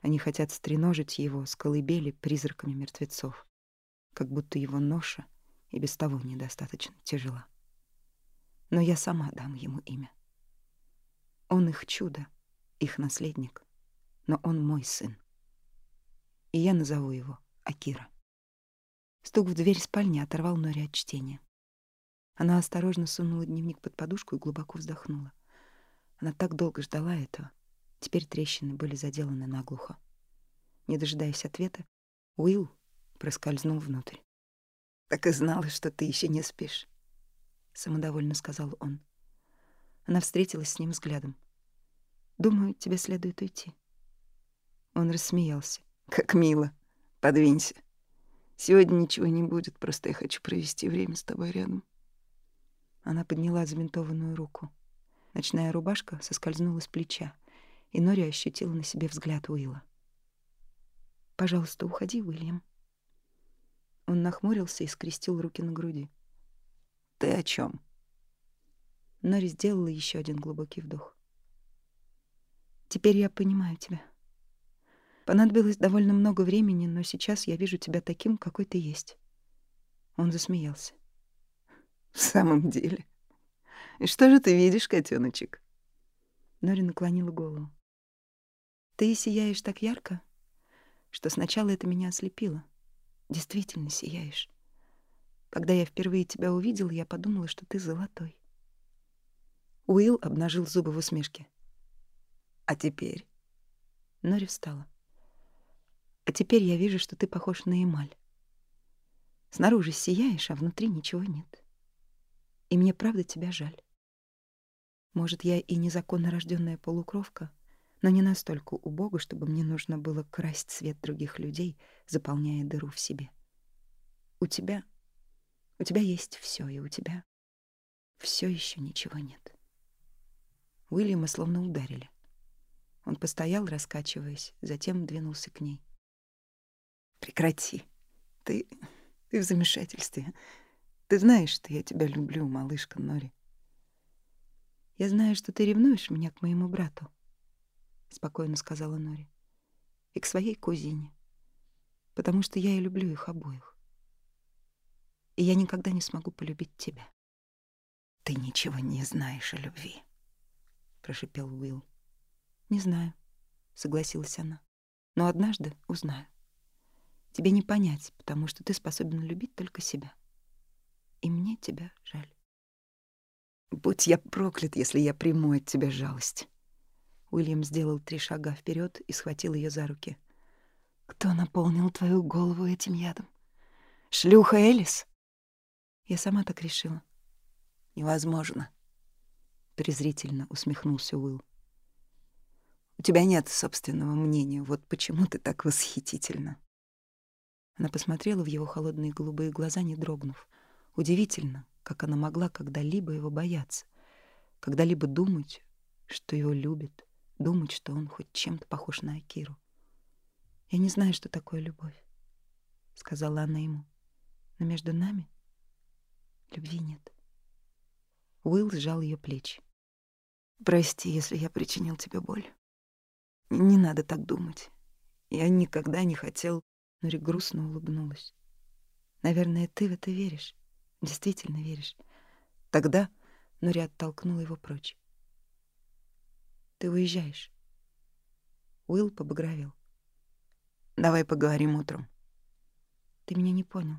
Они хотят стреножить его с колыбели призраками мертвецов, как будто его ноша и без того недостаточно тяжела. Но я сама дам ему имя. Он их чудо, их наследник, но он мой сын. И я назову его Акира. Стук в дверь спальни оторвал Нори от чтения. Она осторожно сунула дневник под подушку и глубоко вздохнула. Она так долго ждала этого. Теперь трещины были заделаны наглухо. Не дожидаясь ответа, Уилл проскользнул внутрь. «Так и знала, что ты еще не спишь», — самодовольно сказал он. Она встретилась с ним взглядом. «Думаю, тебе следует уйти». Он рассмеялся. «Как мило. Подвинься. Сегодня ничего не будет, просто я хочу провести время с тобой рядом». Она подняла забинтованную руку. Ночная рубашка соскользнула с плеча, и Нори ощутила на себе взгляд Уилла. «Пожалуйста, уходи, Уильям». Он нахмурился и скрестил руки на груди. «Ты о чем? Нори сделала еще один глубокий вдох. «Теперь я понимаю тебя. Понадобилось довольно много времени, но сейчас я вижу тебя таким, какой ты есть». Он засмеялся. «В самом деле? И что же ты видишь, котеночек? Нори наклонила голову. Ты сияешь так ярко, что сначала это меня ослепило. Действительно сияешь. Когда я впервые тебя увидела, я подумала, что ты золотой. Уилл обнажил зубы в усмешке. А теперь? Нори встала. А теперь я вижу, что ты похож на эмаль. Снаружи сияешь, а внутри ничего нет. И мне правда тебя жаль. Может, я и незаконно рожденная полукровка, но не настолько убого, чтобы мне нужно было красть цвет других людей, заполняя дыру в себе. У тебя... У тебя есть все, и у тебя все еще ничего нет. Уильяма словно ударили. Он постоял, раскачиваясь, затем двинулся к ней. «Прекрати. Ты... ты в замешательстве. Ты знаешь, что я тебя люблю, малышка Нори. Я знаю, что ты ревнуешь меня к моему брату. — спокойно сказала Нори. «И к своей кузине. Потому что я и люблю их обоих. И я никогда не смогу полюбить тебя». «Ты ничего не знаешь о любви», — прошипел Уилл. «Не знаю», — согласилась она. «Но однажды узнаю. Тебе не понять, потому что ты способен любить только себя. И мне тебя жаль». «Будь я проклят, если я приму от тебя жалость», Уильям сделал три шага вперед и схватил ее за руки. «Кто наполнил твою голову этим ядом? Шлюха Элис?» «Я сама так решила». «Невозможно», — презрительно усмехнулся Уилл. «У тебя нет собственного мнения, вот почему ты так восхитительна». Она посмотрела в его холодные голубые глаза, не дрогнув. Удивительно, как она могла когда-либо его бояться, когда-либо думать, что его любит думать, что он хоть чем-то похож на Акиру. «Я не знаю, что такое любовь», — сказала она ему. «Но между нами любви нет». Уилл сжал ее плечи. «Прости, если я причинил тебе боль. Не надо так думать. Я никогда не хотел...» Нори грустно улыбнулась. «Наверное, ты в это веришь. Действительно веришь. Тогда...» Нори оттолкнула его прочь. «Ты уезжаешь». Уилл побагровел. «Давай поговорим утром». «Ты меня не понял.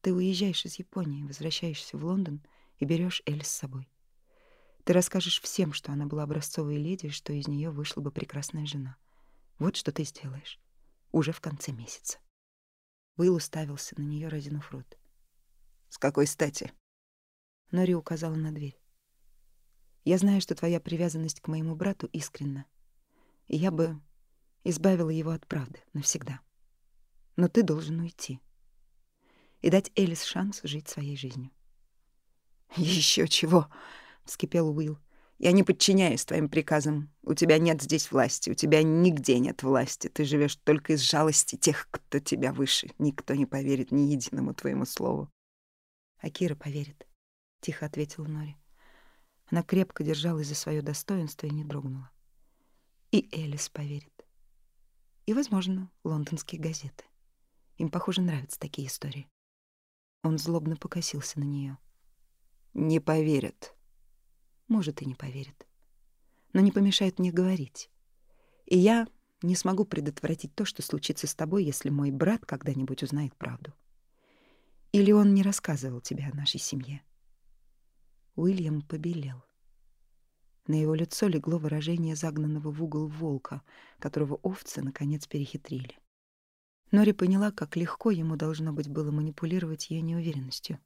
Ты уезжаешь из Японии, возвращаешься в Лондон и берешь Эль с собой. Ты расскажешь всем, что она была образцовой леди, что из нее вышла бы прекрасная жена. Вот что ты сделаешь. Уже в конце месяца. Уилл уставился на нее, разинув рот. «С какой стати?» Нори указала на дверь. «Я знаю, что твоя привязанность к моему брату искренна, и я бы избавила его от правды навсегда. Но ты должен уйти и дать Элис шанс жить своей жизнью». «Еще чего!» вскипел Уилл. «Я не подчиняюсь твоим приказам. У тебя нет здесь власти, у тебя нигде нет власти. Ты живешь только из жалости тех, кто тебя выше. Никто не поверит ни единому твоему слову». «Акира поверит», — тихо ответила Нори. Она крепко держалась за свое достоинство и не дрогнула. И Элис поверит. И, возможно, лондонские газеты. Им, похоже, нравятся такие истории. Он злобно покосился на нее. «Не поверят», может, и не поверит. Но не помешает мне говорить. И я не смогу предотвратить то, что случится с тобой, если мой брат когда-нибудь узнает правду. Или он не рассказывал тебе о нашей семье?» Уильям побелел. На его лицо легло выражение загнанного в угол волка, которого овцы, наконец, перехитрили. Нори поняла, как легко ему должно быть было манипулировать ее неуверенностью.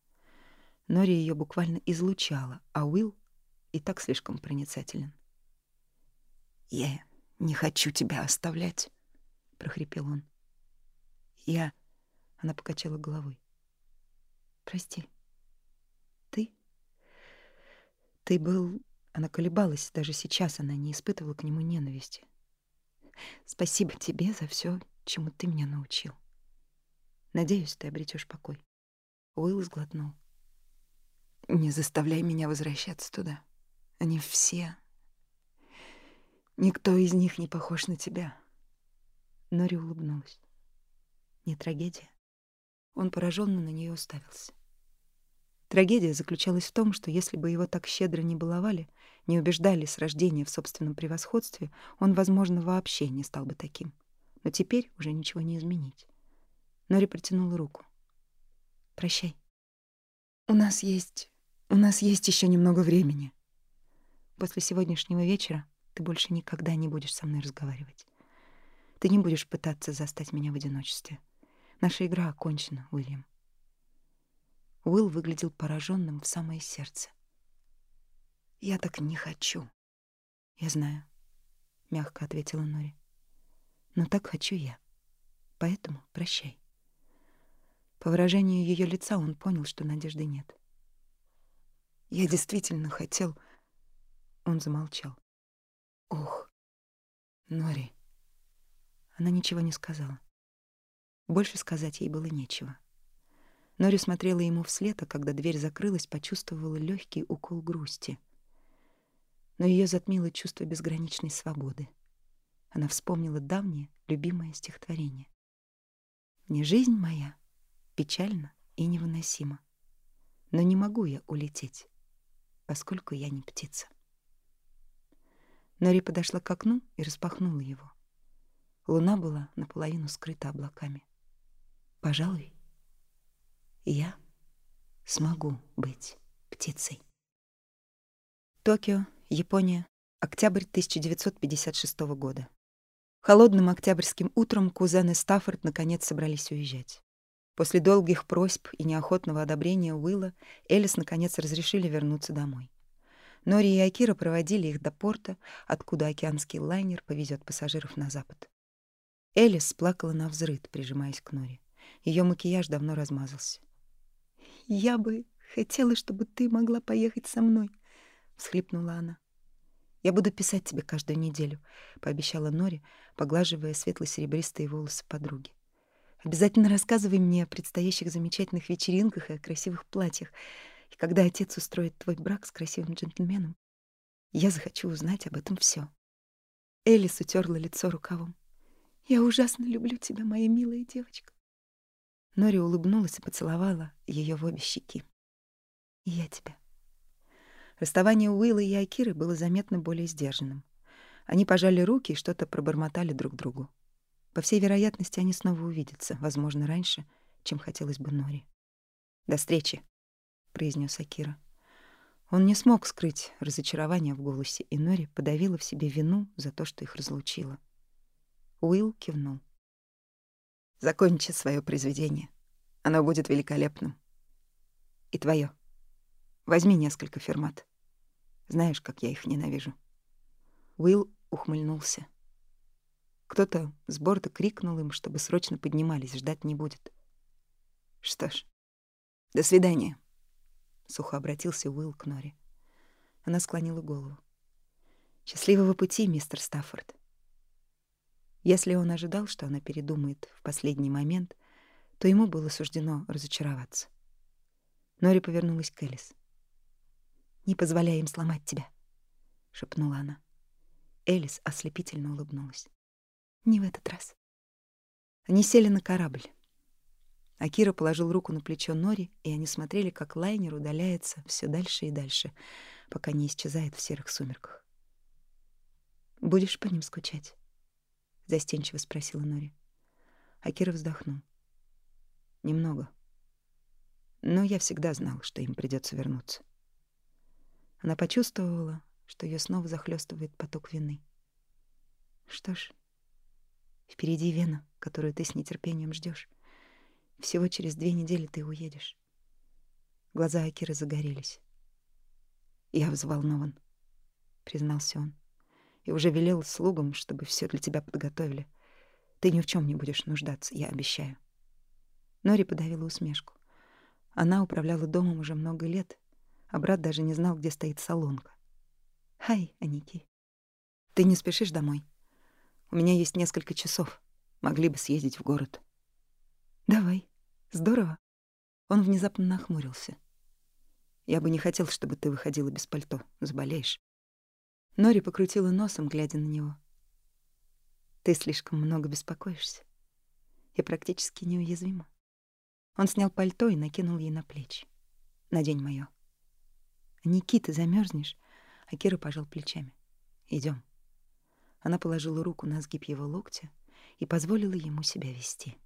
Нори ее буквально излучала, а Уилл и так слишком проницателен. «Я не хочу тебя оставлять», — прохрипел он. «Я...» — она покачала головой. «Прости. Ты? Ты был...» Она колебалась, даже сейчас она не испытывала к нему ненависти. «Спасибо тебе за все, чему ты меня научил. Надеюсь, ты обретешь покой». Уилл сглотнул. «Не заставляй меня возвращаться туда», они все. Никто из них не похож на тебя. Нори улыбнулась. Не трагедия. Он пораженно на нее уставился. Трагедия заключалась в том, что если бы его так щедро не баловали, не убеждали с рождения в собственном превосходстве, он, возможно, вообще не стал бы таким. Но теперь уже ничего не изменить. Нори протянула руку. «Прощай. У нас есть... у нас есть еще немного времени». После сегодняшнего вечера ты больше никогда не будешь со мной разговаривать. Ты не будешь пытаться застать меня в одиночестве. Наша игра окончена, Уильям. Уилл выглядел пораженным в самое сердце. «Я так не хочу». «Я знаю», — мягко ответила Нори. «Но так хочу я. Поэтому прощай». По выражению ее лица он понял, что надежды нет. «Я действительно хотел...» Он замолчал. «Ох, Нори!» Она ничего не сказала. Больше сказать ей было нечего. Нори смотрела ему вслед, а когда дверь закрылась, почувствовала легкий укол грусти. Но ее затмило чувство безграничной свободы. Она вспомнила давнее, любимое стихотворение. «Не жизнь моя печальна и невыносима, но не могу я улететь, поскольку я не птица». Нори подошла к окну и распахнула его. Луна была наполовину скрыта облаками. Пожалуй, я смогу быть птицей. Токио, Япония, октябрь 1956 года. Холодным октябрьским утром кузены Стаффорд наконец собрались уезжать. После долгих просьб и неохотного одобрения Уилла Элис наконец разрешили вернуться домой. Нори и Акира проводили их до порта, откуда океанский лайнер повезет пассажиров на запад. Элис плакала на взрыд, прижимаясь к Нори. Ее макияж давно размазался. «Я бы хотела, чтобы ты могла поехать со мной», — всхлипнула она. Я буду писать тебе каждую неделю, пообещала Нори, поглаживая светло-серебристые волосы подруги. Обязательно рассказывай мне о предстоящих замечательных вечеринках и о красивых платьях. И когда отец устроит твой брак с красивым джентльменом, я захочу узнать об этом все. Элис утерла лицо рукавом. «Я ужасно люблю тебя, моя милая девочка». Нори улыбнулась и поцеловала ее в обе щеки. «И я тебя». Расставание Уилла и Акиры было заметно более сдержанным. Они пожали руки и что-то пробормотали друг другу. По всей вероятности, они снова увидятся, возможно, раньше, чем хотелось бы Нори. «До встречи», — произнес Акира. Он не смог скрыть разочарование в голосе, и Нори подавила в себе вину за то, что их разлучила. Уилл кивнул. «Закончи свое произведение. Оно будет великолепным. И твое. Возьми несколько фермат. Знаешь, как я их ненавижу». Уилл ухмыльнулся. Кто-то с борта крикнул им, чтобы срочно поднимались, ждать не будет. «Что ж, до свидания», сухо обратился Уилл к Нори. Она склонила голову. Счастливого пути, мистер Стаффорд. Если он ожидал, что она передумает в последний момент, то ему было суждено разочароваться. Нори повернулась к Элис. «Не позволяй им сломать тебя», — шепнула она. Элис ослепительно улыбнулась. «Не в этот раз». Они сели на корабль. Акира положил руку на плечо Нори, и они смотрели, как лайнер удаляется все дальше и дальше, пока не исчезает в серых сумерках. «Будешь по ним скучать?» — застенчиво спросила Нори. Акира вздохнул. «Немного. Но я всегда знал, что им придется вернуться». Она почувствовала, что ее снова захлестывает поток вины. «Что ж, впереди Вена, которую ты с нетерпением ждешь. Всего через две недели ты уедешь. Глаза Акиры загорелись. Я взволнован, признался он. И уже велел слугам, чтобы все для тебя подготовили. Ты ни в чем не будешь нуждаться, я обещаю. Нори подавила усмешку. Она управляла домом уже много лет, а брат даже не знал, где стоит салонка. «Хай, Аники, ты не спешишь домой? У меня есть несколько часов. Могли бы съездить в город». «Давай», Здорово. Он внезапно нахмурился. Я бы не хотел, чтобы ты выходила без пальто. Заболеешь. Нори покрутила носом, глядя на него. Ты слишком много беспокоишься. Я практически неуязвима. Он снял пальто и накинул ей на плечи. Надень моё. Никита, замерзнешь? А Кира пожал плечами. Идем. Она положила руку на сгиб его локтя и позволила ему себя вести.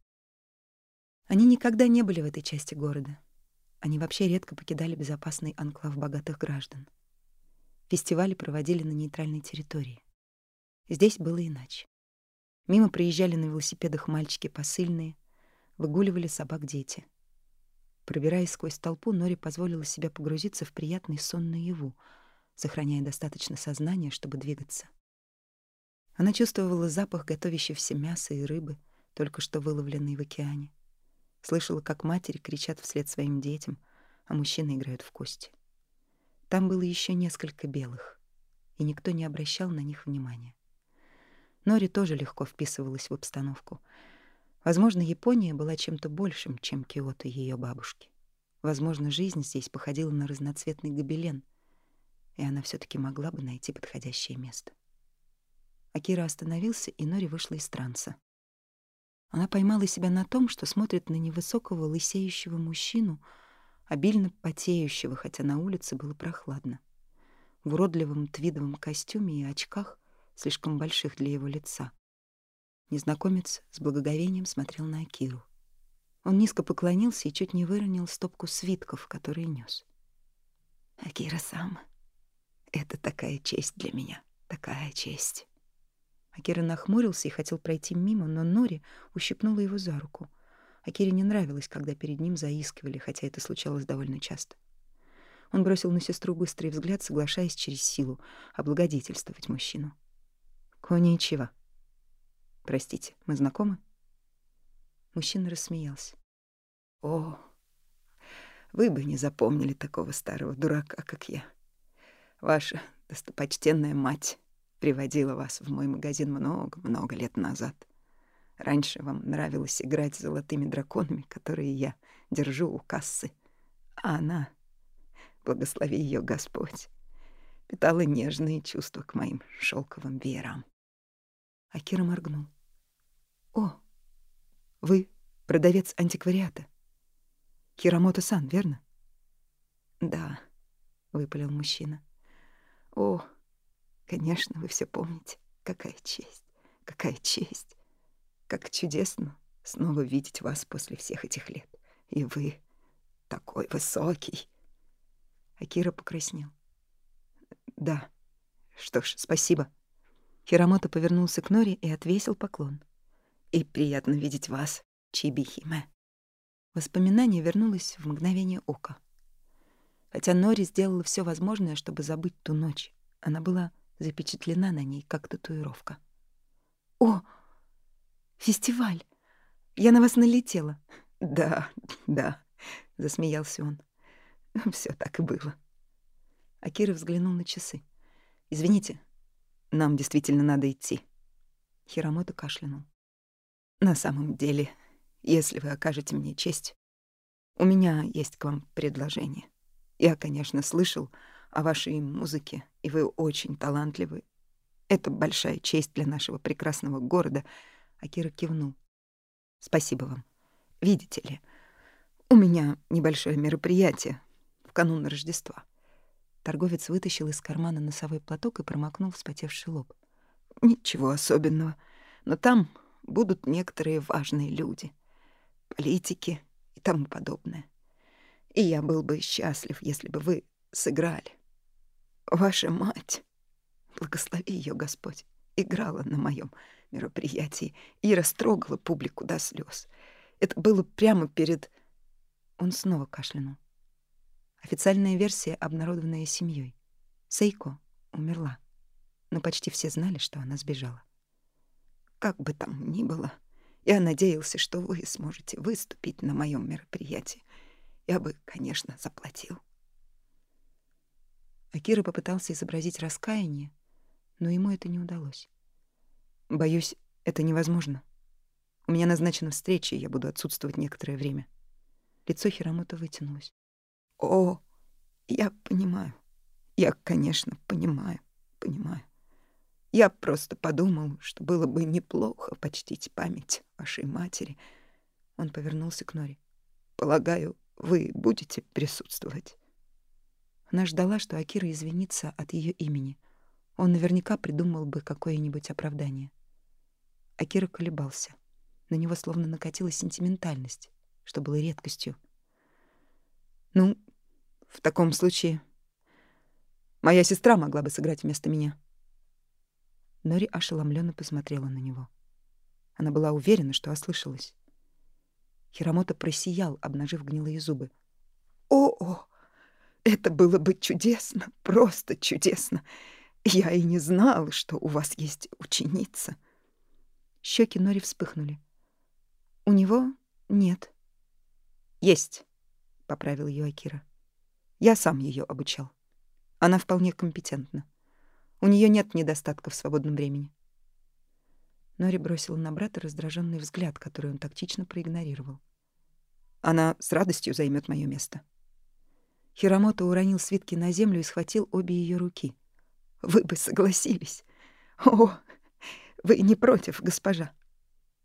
Они никогда не были в этой части города. Они вообще редко покидали безопасный анклав богатых граждан. Фестивали проводили на нейтральной территории. Здесь было иначе. Мимо проезжали на велосипедах мальчики посыльные, выгуливали собак дети. Пробираясь сквозь толпу, Нори позволила себе погрузиться в приятный сон наяву, сохраняя достаточно сознания, чтобы двигаться. Она чувствовала запах готовящегося мяса и рыбы, только что выловленной в океане. Слышала, как матери кричат вслед своим детям, а мужчины играют в кости. Там было еще несколько белых, и никто не обращал на них внимания. Нори тоже легко вписывалась в обстановку. Возможно, Япония была чем-то большим, чем Киото ее бабушки. Возможно, жизнь здесь походила на разноцветный гобелен, и она все таки могла бы найти подходящее место. Акира остановился, и Нори вышла из транса. Она поймала себя на том, что смотрит на невысокого лысеющего мужчину, обильно потеющего, хотя на улице было прохладно. В уродливом твидовом костюме и очках, слишком больших для его лица. Незнакомец с благоговением смотрел на Акиру. Он низко поклонился и чуть не выронил стопку свитков, которые нес. «Акира сам, это такая честь для меня, такая честь». Акира нахмурился и хотел пройти мимо, но Нори ущипнула его за руку. Акире не нравилось, когда перед ним заискивали, хотя это случалось довольно часто. Он бросил на сестру быстрый взгляд, соглашаясь через силу облагодетельствовать мужчину. «Коничева». «Простите, мы знакомы?» Мужчина рассмеялся. «О, вы бы не запомнили такого старого дурака, как я. Ваша достопочтенная мать приводила вас в мой магазин много-много лет назад. Раньше вам нравилось играть с золотыми драконами, которые я держу у кассы. А она, благослови ее Господь, питала нежные чувства к моим шелковым веерам. Акира моргнул. «О, вы продавец антиквариата. Хиромото-сан, верно?» «Да», — выпалил мужчина. «О, конечно, вы все помните. Какая честь, какая честь. Как чудесно снова видеть вас после всех этих лет. И вы такой высокий». Акира покраснел. «Да. Что ж, спасибо». Хиромото повернулся к Нори и отвесил поклон. «И приятно видеть вас, Чибихиме». Воспоминание вернулось в мгновение ока. Хотя Нори сделала все возможное, чтобы забыть ту ночь, она была запечатлена на ней, как татуировка. «О, фестиваль! Я на вас налетела!» «Да, да», — засмеялся он. Все так и было. Акира взглянул на часы. «Извините, нам действительно надо идти». Хиромото кашлянул. «На самом деле, если вы окажете мне честь, у меня есть к вам предложение. Я, конечно, слышал о вашей музыке, и вы очень талантливы. Это большая честь для нашего прекрасного города». Акира кивнул. «Спасибо вам. Видите ли, у меня небольшое мероприятие в канун Рождества. Торговец вытащил из кармана носовой платок и промокнул вспотевший лоб. «Ничего особенного. Но там будут некоторые важные люди, политики и тому подобное. И я был бы счастлив, если бы вы сыграли. Ваша мать, благослови ее Господь, играла на моем мероприятии и растрогала публику до слез. Это было прямо перед...» Он снова кашлянул. Официальная версия, обнародованная семьей. Сейко умерла, но почти все знали, что она сбежала. Как бы там ни было, я надеялся, что вы сможете выступить на моем мероприятии. Я бы, конечно, заплатил. Акира попытался изобразить раскаяние, но ему это не удалось. Боюсь, это невозможно. У меня назначена встреча, и я буду отсутствовать некоторое время. Лицо Хиромото вытянулось. О, я понимаю. Я, конечно, понимаю, понимаю. Я просто подумал, что было бы неплохо почтить память вашей матери. Он повернулся к Нори. Полагаю, вы будете присутствовать. Она ждала, что Акира извинится от ее имени. Он наверняка придумал бы какое-нибудь оправдание. Акира колебался. На него словно накатила сентиментальность, что было редкостью. Ну, в таком случае моя сестра могла бы сыграть вместо меня. Нори ошеломленно посмотрела на него. Она была уверена, что ослышалась. Хиромото просиял, обнажив гнилые зубы. «О-о! Это было бы чудесно, просто чудесно! Я и не знала, что у вас есть ученица!» Щеки Нори вспыхнули. «У него нет». «Есть», — поправил ее Акира. «Я сам ее обучал. Она вполне компетентна. У нее нет недостатка в свободном времени». Нори бросила на брата раздраженный взгляд, который он тактично проигнорировал. «Она с радостью займет мое место». Хиромото уронил свитки на землю и схватил обе ее руки. «Вы бы согласились. О, вы не против, госпожа?»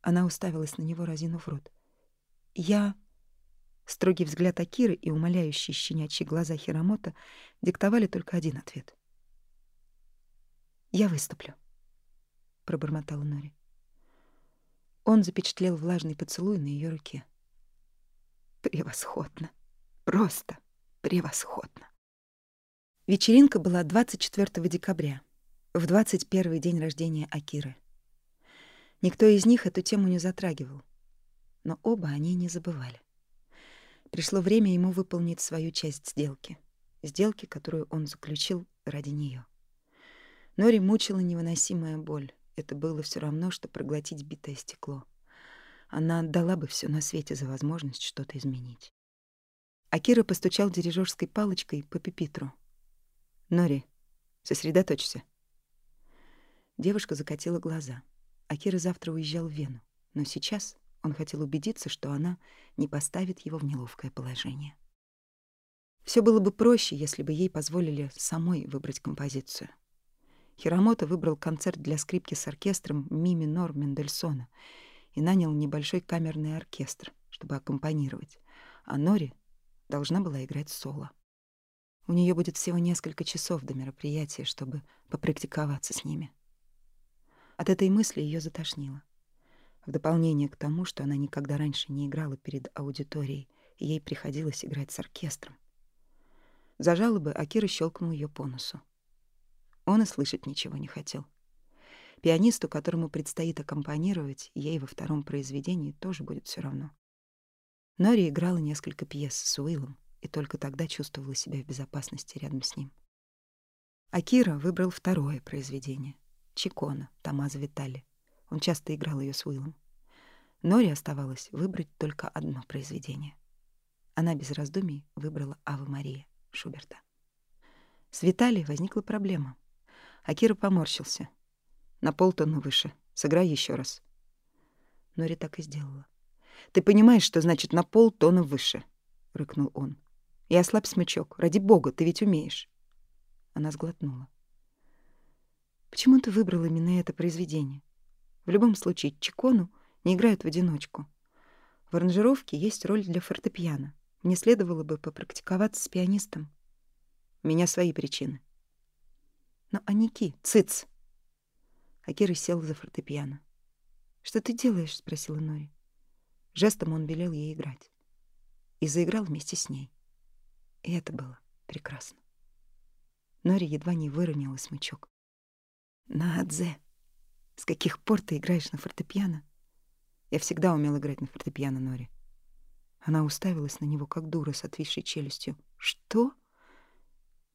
Она уставилась на него, разинув рот. «Я...» Строгий взгляд Акиры и умоляющие щенячьи глаза Хиромото диктовали только один ответ. «Я выступлю», — пробормотала Нори. Он запечатлел влажный поцелуй на ее руке. «Превосходно! Просто превосходно!» Вечеринка была 24 декабря, в 21 день рождения Акиры. Никто из них эту тему не затрагивал, но оба они не забывали. Пришло время ему выполнить свою часть сделки. Сделки, которую он заключил ради нее. Нори мучила невыносимая боль. Это было все равно, что проглотить битое стекло. Она отдала бы все на свете за возможность что-то изменить. Акира постучал дирижерской палочкой по пепитру. «Нори, Сосредоточься. Девушка закатила глаза. Акира завтра уезжал в Вену, но сейчас он хотел убедиться, что она не поставит его в неловкое положение. Все было бы проще, если бы ей позволили самой выбрать композицию. Хиромото выбрал концерт для скрипки с оркестром ми минор Мендельсона и нанял небольшой камерный оркестр, чтобы аккомпанировать, а Нори должна была играть соло. У нее будет всего несколько часов до мероприятия, чтобы попрактиковаться с ними. От этой мысли ее затошнило. В дополнение к тому, что она никогда раньше не играла перед аудиторией, и ей приходилось играть с оркестром. За жалобы Акира щелкнул ее по носу. Он и слышать ничего не хотел. Пианисту, которому предстоит аккомпанировать, ей во втором произведении тоже будет все равно. Нори играла несколько пьес с Уиллом и только тогда чувствовала себя в безопасности рядом с ним. Акира выбрал второе произведение — Чикона Тамаза Витали. Он часто играл ее с Уиллом. Нори оставалось выбрать только одно произведение. Она без раздумий выбрала «Ава Мария». Шуберта. С Виталией возникла проблема. Акира поморщился. На полтонны выше. Сыграй еще раз. Нори так и сделала. «Ты понимаешь, что значит на полтона выше?» — рыкнул он. «И ослабь смычок. Ради бога, ты ведь умеешь». Она сглотнула. «Почему ты выбрал именно это произведение? В любом случае, Чикону не играют в одиночку. В аранжировке есть роль для фортепиано. Мне следовало бы попрактиковаться с пианистом. У меня свои причины. Но Аники, цыц! Акира сел за фортепиано. «Что ты делаешь?» — спросила Нори. Жестом он велел ей играть. И заиграл вместе с ней. И это было прекрасно. Нори едва не выронила смычок. «Наадзе! С каких пор ты играешь на фортепиано?» Я всегда умел играть на фортепиано, Нори. Она уставилась на него, как дура с отвисшей челюстью. «Что?»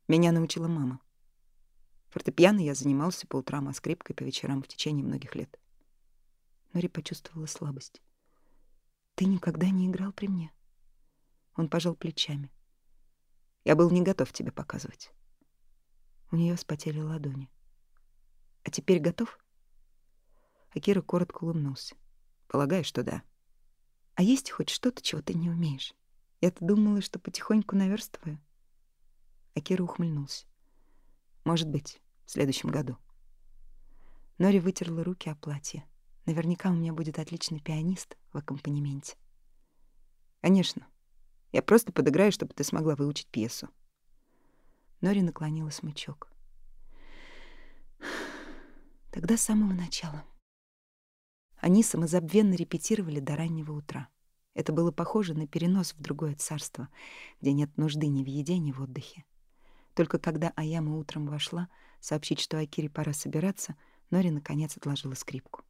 Меня научила мама. Фортепиано я занимался по утрам, а скрипкой по вечерам в течение многих лет. Нори почувствовала слабость. «Ты никогда не играл при мне?» Он пожал плечами. «Я был не готов тебе показывать». У нее вспотели ладони. «А теперь готов?» Акира коротко улыбнулся. «Полагаю, что да». А есть хоть что-то, чего ты не умеешь? Я-то думала, что потихоньку наверстываю. Акира ухмыльнулся. Может быть, в следующем году. Нори вытерла руки о платье. Наверняка у меня будет отличный пианист в аккомпанементе. Конечно. Я просто подыграю, чтобы ты смогла выучить пьесу. Нори наклонила смычок. Тогда с самого начала. Они самозабвенно репетировали до раннего утра. Это было похоже на перенос в другое царство, где нет нужды ни в еде, ни в отдыхе. Только когда Аяма утром вошла, сообщить, что Акире пора собираться, Нори наконец отложила скрипку.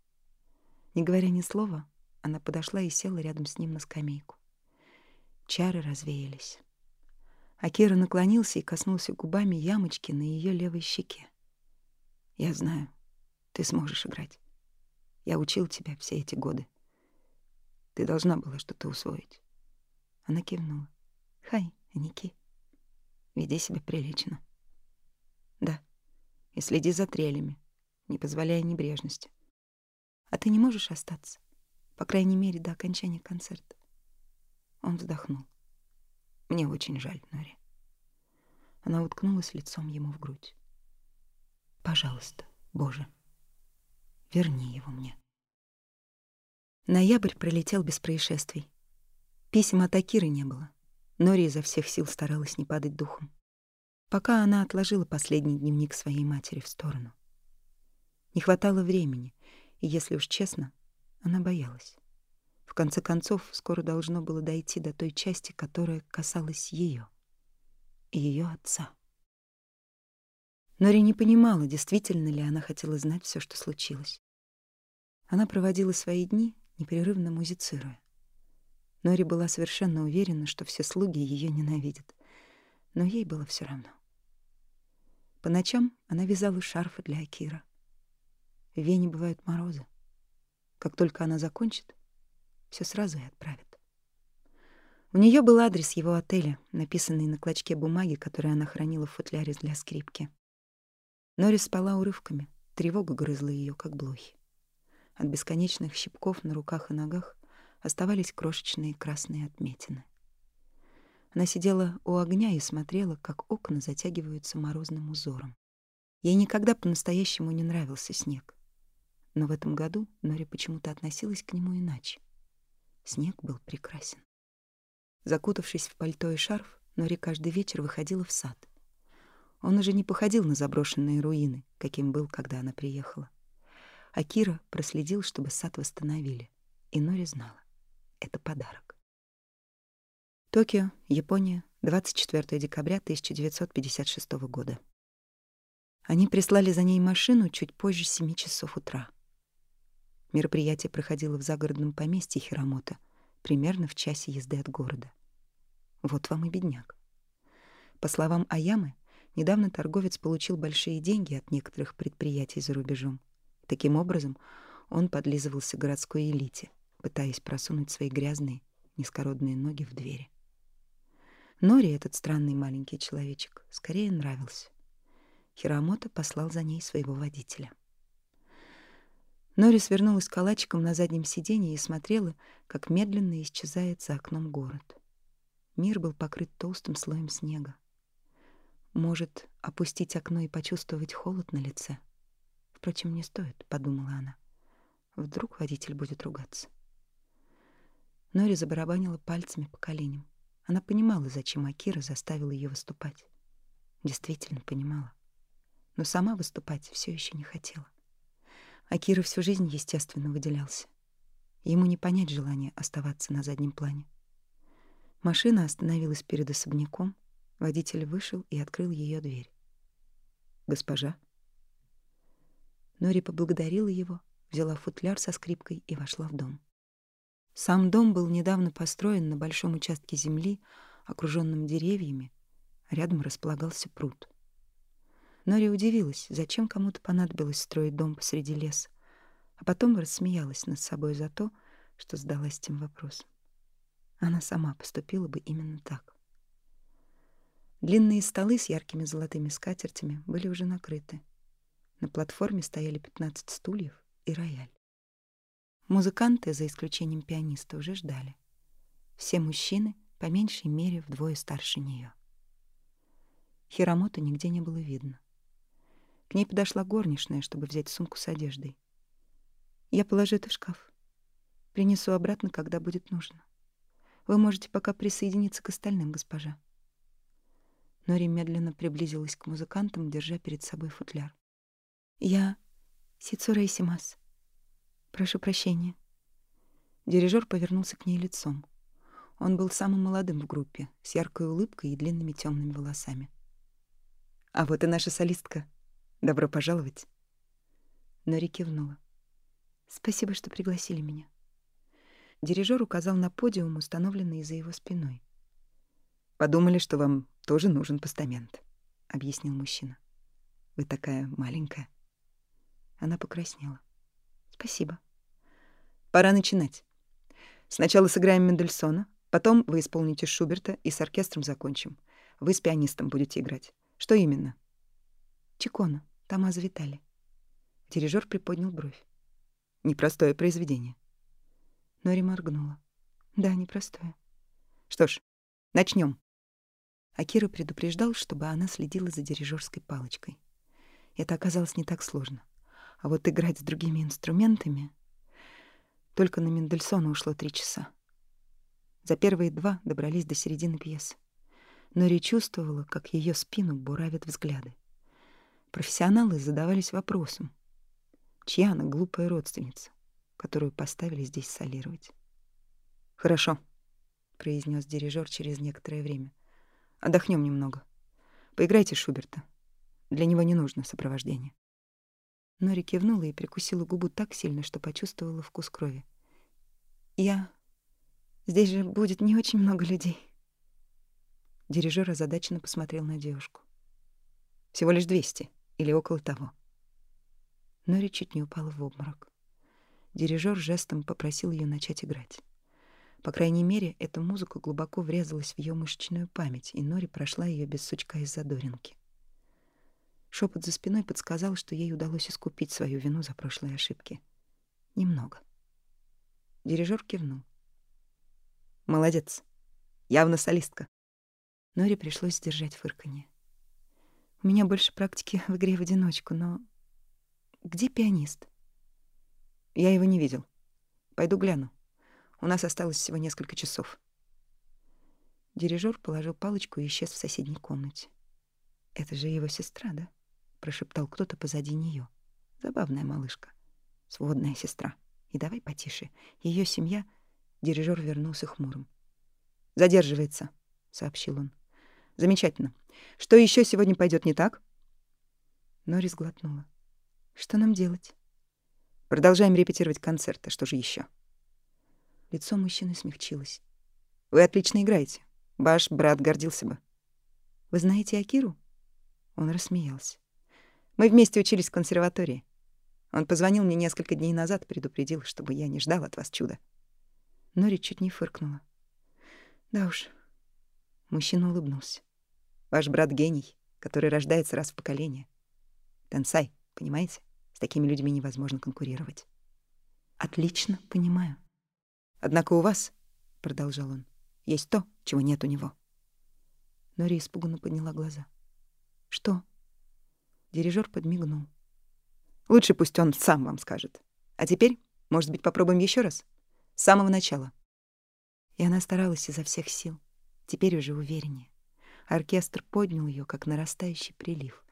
Не говоря ни слова, она подошла и села рядом с ним на скамейку. Чары развеялись. Акира наклонился и коснулся губами ямочки на ее левой щеке. «Я знаю, ты сможешь играть. Я учил тебя все эти годы. Ты должна была что-то усвоить. Она кивнула. Хай, Аники. Веди себя прилично. Да. И следи за трелями, не позволяя небрежности. А ты не можешь остаться? По крайней мере, до окончания концерта. Он вздохнул. Мне очень жаль, Нори. Она уткнулась лицом ему в грудь. Пожалуйста, Боже, Верни его мне. Ноябрь пролетел без происшествий. Писем от Акиры не было. Нори изо всех сил старалась не падать духом. Пока она отложила последний дневник своей матери в сторону. Не хватало времени, и, если уж честно, она боялась. В конце концов, скоро должно было дойти до той части, которая касалась ее и ее отца. Нори не понимала, действительно ли она хотела знать все, что случилось. Она проводила свои дни, непрерывно музицируя. Нори была совершенно уверена, что все слуги ее ненавидят, но ей было все равно. По ночам она вязала шарфы для Акира. В Вене бывают морозы. Как только она закончит, все сразу и отправит. У нее был адрес его отеля, написанный на клочке бумаги, который она хранила в футляре для скрипки. Нори спала урывками, тревога грызла ее, как блохи. От бесконечных щипков на руках и ногах оставались крошечные красные отметины. Она сидела у огня и смотрела, как окна затягиваются морозным узором. Ей никогда по-настоящему не нравился снег. Но в этом году Нори почему-то относилась к нему иначе. Снег был прекрасен. Закутавшись в пальто и шарф, Нори каждый вечер выходила в сад. Он уже не походил на заброшенные руины, каким был, когда она приехала. А Кира проследил, чтобы сад восстановили. И Нори знала — это подарок. Токио, Япония, 24 декабря 1956 года. Они прислали за ней машину чуть позже 7 часов утра. Мероприятие проходило в загородном поместье Хиромото, примерно в часе езды от города. Вот вам и бедняк. По словам Аямы, недавно торговец получил большие деньги от некоторых предприятий за рубежом. Таким образом, он подлизывался к городской элите, пытаясь просунуть свои грязные, низкородные ноги в двери. Нори, этот странный маленький человечек, скорее нравился. Хиромото послал за ней своего водителя. Нори свернулась калачиком на заднем сиденье и смотрела, как медленно исчезает за окном город. Мир был покрыт толстым слоем снега. Может, опустить окно и почувствовать холод на лице? Впрочем, не стоит, — подумала она. Вдруг водитель будет ругаться. Нори забарабанила пальцами по коленям. Она понимала, зачем Акира заставил ее выступать. Действительно понимала. Но сама выступать все еще не хотела. Акира всю жизнь, естественно, выделялся. Ему не понять желание оставаться на заднем плане. Машина остановилась перед особняком. Водитель вышел и открыл ее дверь. «Госпожа?» Нори поблагодарила его, взяла футляр со скрипкой и вошла в дом. Сам дом был недавно построен на большом участке земли, окруженном деревьями, а рядом располагался пруд. Нори удивилась, зачем кому-то понадобилось строить дом посреди леса, а потом рассмеялась над собой за то, что задалась этим вопросом. Она сама поступила бы именно так. Длинные столы с яркими золотыми скатертями были уже накрыты. На платформе стояли 15 стульев и рояль. Музыканты, за исключением пианиста, уже ждали. Все мужчины, по меньшей мере, вдвое старше нее. Хиромото нигде не было видно. К ней подошла горничная, чтобы взять сумку с одеждой. «Я положу это в шкаф. Принесу обратно, когда будет нужно. Вы можете пока присоединиться к остальным, госпожа». Нори медленно приблизилась к музыкантам, держа перед собой футляр. «Я Сицура Исимас. Прошу прощения». Дирижер повернулся к ней лицом. Он был самым молодым в группе, с яркой улыбкой и длинными темными волосами. «А вот и наша солистка. Добро пожаловать». Нори кивнула. «Спасибо, что пригласили меня». Дирижер указал на подиум, установленный за его спиной. «Подумали, что вам тоже нужен постамент», — объяснил мужчина. «Вы такая маленькая». Она покраснела. «Спасибо». «Пора начинать. Сначала сыграем Мендельсона, потом вы исполните Шуберта и с оркестром закончим. Вы с пианистом будете играть. Что именно?» «Чикона, Тамаза Витали». Дирижер приподнял бровь. «Непростое произведение». Нори моргнула. «Да, непростое». «Что ж, начнем. Акира предупреждал, чтобы она следила за дирижерской палочкой. Это оказалось не так сложно. А вот играть с другими инструментами... Только на Мендельсона ушло три часа. За первые два добрались до середины пьесы. Нори чувствовала, как ее спину буравят взгляды. Профессионалы задавались вопросом, чья она глупая родственница, которую поставили здесь солировать. «Хорошо», — произнес дирижер через некоторое время. «Отдохнем немного. Поиграйте Шуберта. Для него не нужно сопровождение». Нори кивнула и прикусила губу так сильно, что почувствовала вкус крови. «Я... Здесь же будет не очень много людей». Дирижер озадаченно посмотрел на девушку. «Всего лишь двести или около того». Нори чуть не упала в обморок. Дирижер жестом попросил ее начать играть. По крайней мере, эта музыка глубоко врезалась в ее мышечную память, и Нори прошла ее без сучка из задоринки. Шепот за спиной подсказал, что ей удалось искупить свою вину за прошлые ошибки. Немного. Дирижер кивнул. «Молодец. Явно солистка». Норе пришлось сдержать фырканье. «У меня больше практики в игре в одиночку, но... Где пианист?» «Я его не видел. Пойду гляну. У нас осталось всего несколько часов». Дирижер положил палочку и исчез в соседней комнате. «Это же его сестра, да?» прошептал кто-то позади нее. Забавная малышка, сводная сестра. И давай потише. Ее семья. Дирижер вернулся хмурым. Задерживается, сообщил он. Замечательно. Что еще сегодня пойдет не так? Норис глотнула. Что нам делать? Продолжаем репетировать концерт. А что же еще? Лицо мужчины смягчилось. Вы отлично играете. Ваш брат гордился бы. Вы знаете Акиру? Он рассмеялся. Мы вместе учились в консерватории. Он позвонил мне несколько дней назад, предупредил, чтобы я не ждал от вас чуда. Нори чуть не фыркнула. Да уж. Мужчина улыбнулся. Ваш брат гений, который рождается раз в поколение. Тенсай, понимаете? С такими людьми невозможно конкурировать. Отлично, понимаю. Однако у вас, продолжал он, есть то, чего нет у него. Нори испуганно подняла глаза. Что? Дирижер подмигнул. Лучше пусть он сам вам скажет. А теперь, может быть, попробуем еще раз? С самого начала. И она старалась изо всех сил. Теперь уже увереннее. Оркестр поднял ее, как нарастающий прилив.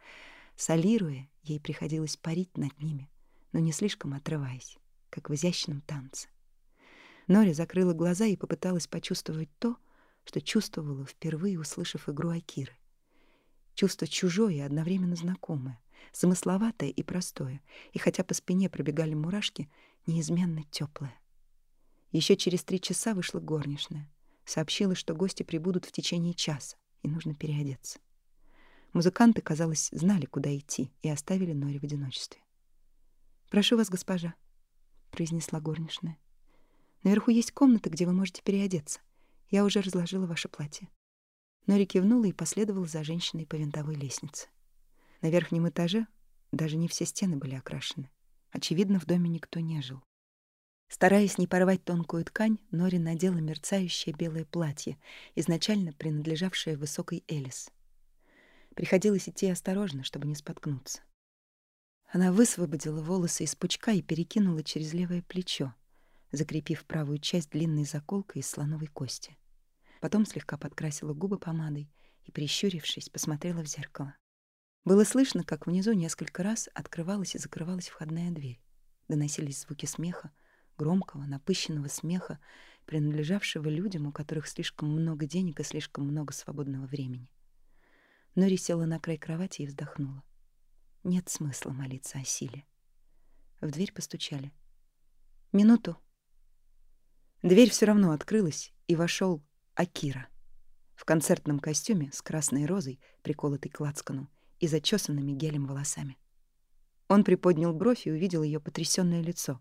Солируя, ей приходилось парить над ними, но не слишком отрываясь, как в изящном танце. Нори закрыла глаза и попыталась почувствовать то, что чувствовала, впервые услышав игру Акиры. Чувство чужое и одновременно знакомое, замысловатое и простое, и хотя по спине пробегали мурашки, неизменно теплое. Еще через три часа вышла горничная. Сообщила, что гости прибудут в течение часа, и нужно переодеться. Музыканты, казалось, знали, куда идти, и оставили Нори в одиночестве. «Прошу вас, госпожа», — произнесла горничная. «Наверху есть комната, где вы можете переодеться. Я уже разложила ваше платье». Нори кивнула и последовала за женщиной по винтовой лестнице. На верхнем этаже даже не все стены были окрашены. Очевидно, в доме никто не жил. Стараясь не порвать тонкую ткань, Нори надела мерцающее белое платье, изначально принадлежавшее высокой Элис. Приходилось идти осторожно, чтобы не споткнуться. Она высвободила волосы из пучка и перекинула через левое плечо, закрепив правую часть длинной заколкой из слоновой кости. Потом слегка подкрасила губы помадой и, прищурившись, посмотрела в зеркало. Было слышно, как внизу несколько раз открывалась и закрывалась входная дверь. Доносились звуки смеха, громкого, напыщенного смеха, принадлежавшего людям, у которых слишком много денег и слишком много свободного времени. Нори села на край кровати и вздохнула. Нет смысла молиться о силе. В дверь постучали. «Минуту». Дверь все равно открылась, и вошел Акира. В концертном костюме с красной розой, приколотой к лацкану, и зачесанными гелем волосами. Он приподнял бровь и увидел ее потрясённое лицо.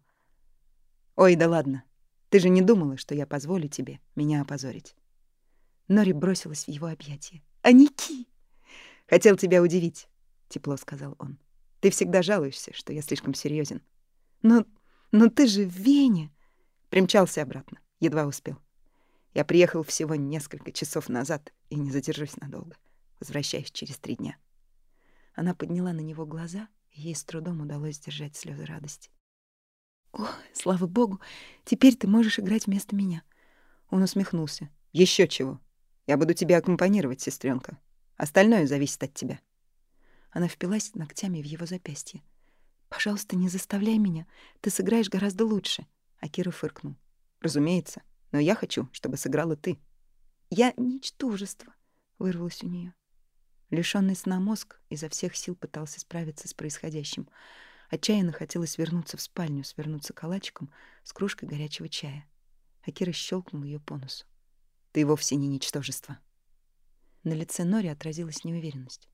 «Ой, да ладно. Ты же не думала, что я позволю тебе меня опозорить?» Нори бросилась в его объятия. «Аники!» «Хотел тебя удивить», — тепло сказал он. «Ты всегда жалуешься, что я слишком серьезен. «Но... но ты же в Вене!» Примчался обратно. Едва успел. Я приехал всего несколько часов назад и не задержусь надолго. Возвращаюсь через три дня. Она подняла на него глаза, и ей с трудом удалось сдержать слезы радости. «О, слава богу, теперь ты можешь играть вместо меня». Он усмехнулся. Еще чего. Я буду тебе аккомпанировать, сестренка. Остальное зависит от тебя». Она впилась ногтями в его запястье. «Пожалуйста, не заставляй меня. Ты сыграешь гораздо лучше». Акира фыркнул. «Разумеется. Но я хочу, чтобы сыграла ты. Я ничтожество, вырвалось у нее. Лишённый сна мозг изо всех сил пытался справиться с происходящим. Отчаянно хотелось вернуться в спальню, свернуться калачиком с кружкой горячего чая. Акира щелкнул ее по носу. «Ты вовсе не ничтожество». На лице Нори отразилась неуверенность.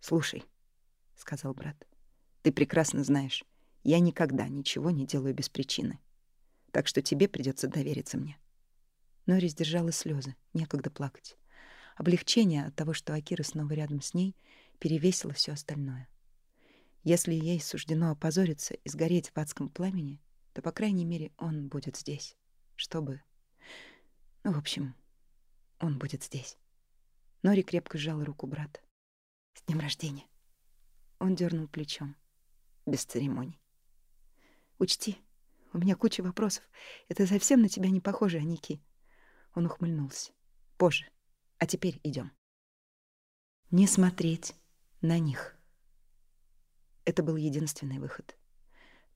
«Слушай», — сказал брат, — «ты прекрасно знаешь, я никогда ничего не делаю без причины. Так что тебе придется довериться мне. Нори сдержала слезы, некогда плакать. Облегчение от того, что Акира снова рядом с ней, перевесило все остальное. Если ей суждено опозориться и сгореть в адском пламени, то, по крайней мере, он будет здесь, чтобы... Ну, в общем, он будет здесь. Нори крепко сжала руку брата. «С днем рождения!» Он дернул плечом. Без церемоний. «Учти, у меня куча вопросов. Это совсем на тебя не похоже, Аники». Он ухмыльнулся. «Позже. А теперь идем. Не смотреть на них. Это был единственный выход.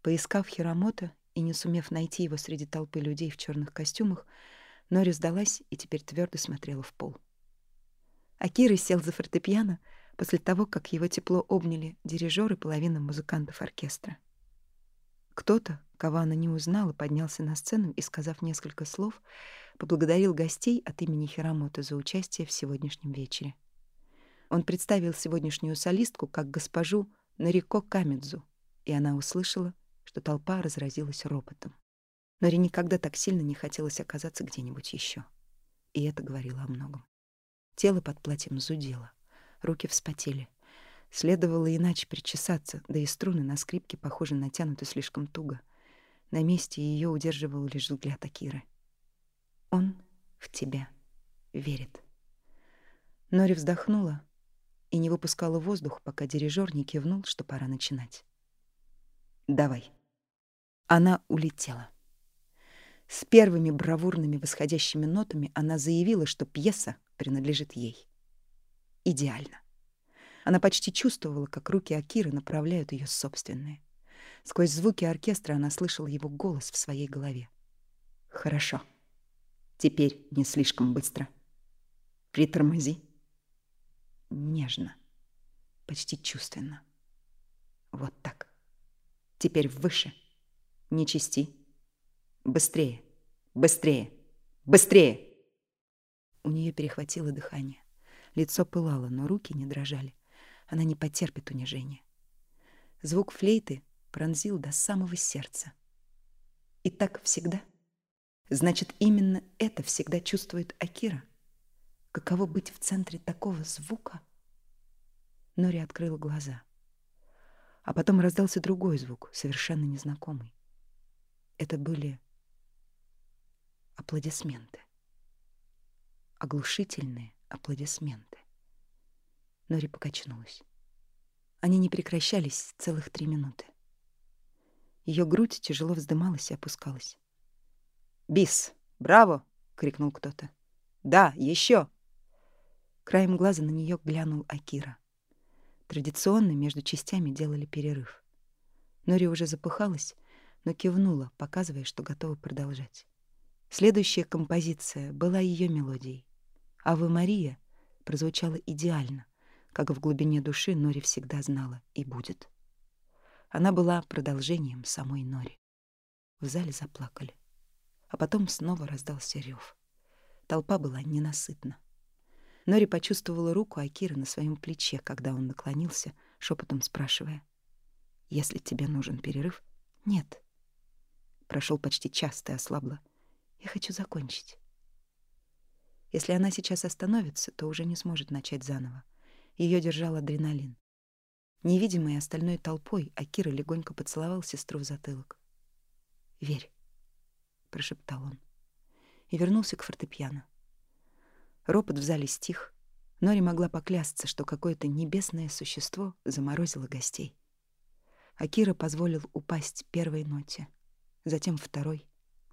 Поискав Хиромото и не сумев найти его среди толпы людей в черных костюмах, Нори сдалась и теперь твердо смотрела в пол. Акира сел за фортепиано после того, как его тепло обняли дирижёр и половина музыкантов оркестра. Кто-то, кого она не узнала, поднялся на сцену и, сказав несколько слов, поблагодарил гостей от имени Хиромото за участие в сегодняшнем вечере. Он представил сегодняшнюю солистку как госпожу Нарико Камедзу, и она услышала, что толпа разразилась ропотом. Нори никогда так сильно не хотелось оказаться где-нибудь еще. И это говорило о многом. Тело под платьем зудело, руки вспотели. Следовало иначе причесаться, да и струны на скрипке, похоже, натянуты слишком туго. На месте ее удерживал лишь взгляд Акиры. «Он в тебя верит». Нори вздохнула, и не выпускала воздух, пока дирижер не кивнул, что пора начинать. «Давай». Она улетела. С первыми бравурными восходящими нотами она заявила, что пьеса принадлежит ей. Идеально. Она почти чувствовала, как руки Акиры направляют ее собственные. Сквозь звуки оркестра она слышала его голос в своей голове. «Хорошо. Теперь не слишком быстро. Притормози» нежно, почти чувственно. Вот так. Теперь выше. Не чисти. Быстрее, быстрее, быстрее. У нее перехватило дыхание. Лицо пылало, но руки не дрожали. Она не потерпит унижения. Звук флейты пронзил до самого сердца. И так всегда. Значит, именно это всегда чувствует Акира. Каково быть в центре такого звука? Нори открыла глаза. А потом раздался другой звук, совершенно незнакомый. Это были аплодисменты. Оглушительные аплодисменты. Нори покачнулась. Они не прекращались целых три минуты. Ее грудь тяжело вздымалась и опускалась. «Бис! Браво!» — крикнул кто-то. «Да, еще!» Краем глаза на нее глянул Акира. Традиционно между частями делали перерыв. Нори уже запыхалась, но кивнула, показывая, что готова продолжать. Следующая композиция была ее мелодией. «Аве Мария» прозвучала идеально, как в глубине души Нори всегда знала и будет. Она была продолжением самой Нори. В зале заплакали. А потом снова раздался рев. Толпа была ненасытна. Нори почувствовала руку Акиры на своем плече, когда он наклонился, шепотом спрашивая. «Если тебе нужен перерыв?» «Нет». Прошел почти час, ты ослабла. «Я хочу закончить». Если она сейчас остановится, то уже не сможет начать заново. Ее держал адреналин. Невидимой остальной толпой Акира легонько поцеловал сестру в затылок. «Верь», — прошептал он, и вернулся к фортепиано. Ропот в зале стих. Нори могла поклясться, что какое-то небесное существо заморозило гостей. Акира позволил упасть первой ноте, затем второй,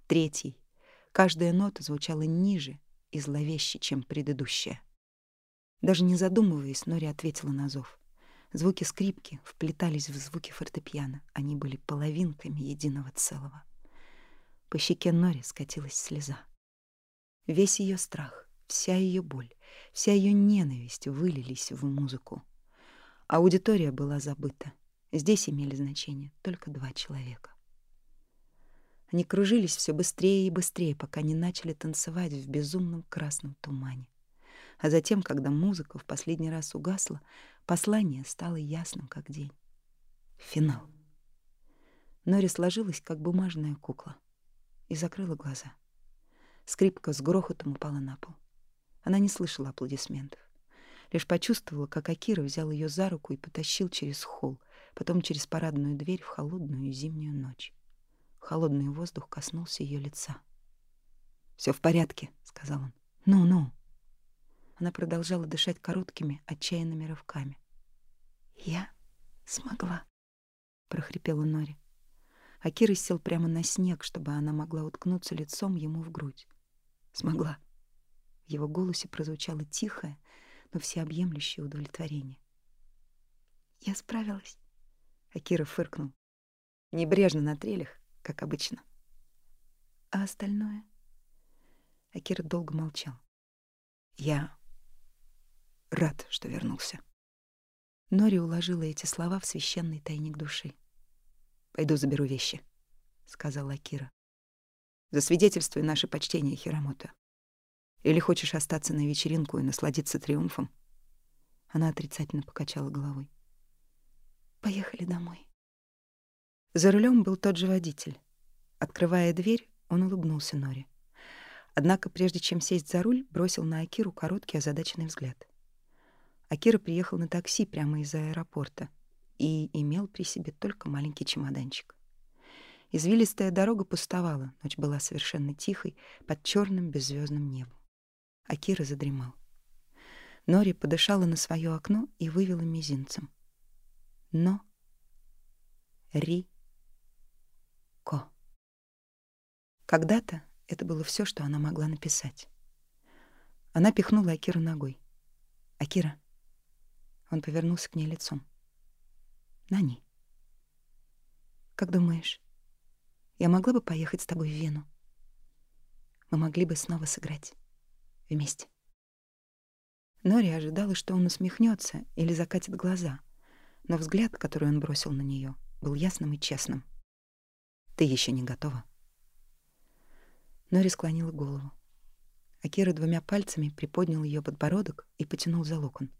третьей. Каждая нота звучала ниже и зловеще, чем предыдущая. Даже не задумываясь, Нори ответила на зов. Звуки скрипки вплетались в звуки фортепиано. Они были половинками единого целого. По щеке Нори скатилась слеза. Весь ее страх, Вся ее боль, вся ее ненависть вылились в музыку. Аудитория была забыта. Здесь имели значение только два человека. Они кружились все быстрее и быстрее, пока не начали танцевать в безумном красном тумане. А затем, когда музыка в последний раз угасла, послание стало ясным, как день. Финал. Нори сложилась, как бумажная кукла, и закрыла глаза. Скрипка с грохотом упала на пол. Она не слышала аплодисментов. Лишь почувствовала, как Акира взял ее за руку и потащил через холл, потом через парадную дверь в холодную зимнюю ночь. Холодный воздух коснулся ее лица. Все в порядке», — сказал он. «Ну-ну». Она продолжала дышать короткими, отчаянными рывками. «Я смогла», — прохрипела Нори. Акира сел прямо на снег, чтобы она могла уткнуться лицом ему в грудь. «Смогла». Его голосе прозвучало тихое, но всеобъемлющее удовлетворение. «Я справилась», — Акира фыркнул. Небрежно на трелях, как обычно. «А остальное?» Акира долго молчал. «Я рад, что вернулся». Нори уложила эти слова в священный тайник души. «Пойду заберу вещи», — сказала Акира. «Засвидетельствуй наше почтение, Хирамото. Или хочешь остаться на вечеринку и насладиться триумфом?» Она отрицательно покачала головой. «Поехали домой». За рулем был тот же водитель. Открывая дверь, он улыбнулся Нори. Однако, прежде чем сесть за руль, бросил на Акиру короткий озадаченный взгляд. Акира приехал на такси прямо из аэропорта и имел при себе только маленький чемоданчик. Извилистая дорога пустовала, ночь была совершенно тихой, под черным беззвездным небом. Акира задремал. Нори подышала на свое окно и вывела мизинцем. Но Ри Ко. Когда-то это было все, что она могла написать. Она пихнула Акиру ногой. «Акира». Он повернулся к ней лицом. «Нани, как думаешь, я могла бы поехать с тобой в Вену? Мы могли бы снова сыграть вместе». Нори ожидала, что он усмехнется или закатит глаза, но взгляд, который он бросил на нее, был ясным и честным. «Ты еще не готова?» Нори склонила голову. Акира двумя пальцами приподнял ее подбородок и потянул за локон.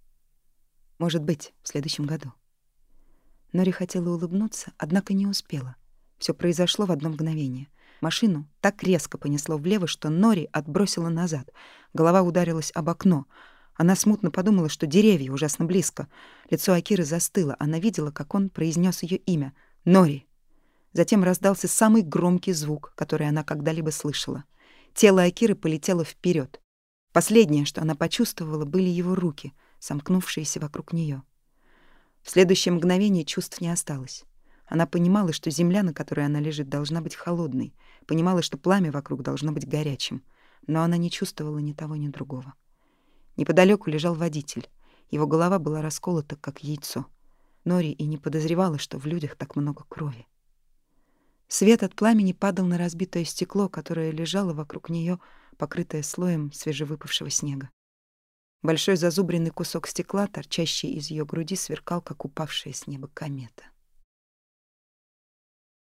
«Может быть, в следующем году». Нори хотела улыбнуться, однако не успела. Все произошло в одно мгновение. Машину так резко понесло влево, что Нори отбросила назад. Голова ударилась об окно. Она смутно подумала, что деревья ужасно близко. Лицо Акиры застыло. Она видела, как он произнес ее имя. «Нори!» Затем раздался самый громкий звук, который она когда-либо слышала. Тело Акиры полетело вперед. Последнее, что она почувствовала, были его руки, сомкнувшиеся вокруг нее. В следующее мгновение чувств не осталось. Она понимала, что земля, на которой она лежит, должна быть холодной, понимала, что пламя вокруг должно быть горячим, но она не чувствовала ни того, ни другого. Неподалеку лежал водитель. Его голова была расколота, как яйцо. Нори и не подозревала, что в людях так много крови. Свет от пламени падал на разбитое стекло, которое лежало вокруг нее, покрытое слоем свежевыпавшего снега. Большой зазубренный кусок стекла, торчащий из ее груди, сверкал, как упавшая с неба комета.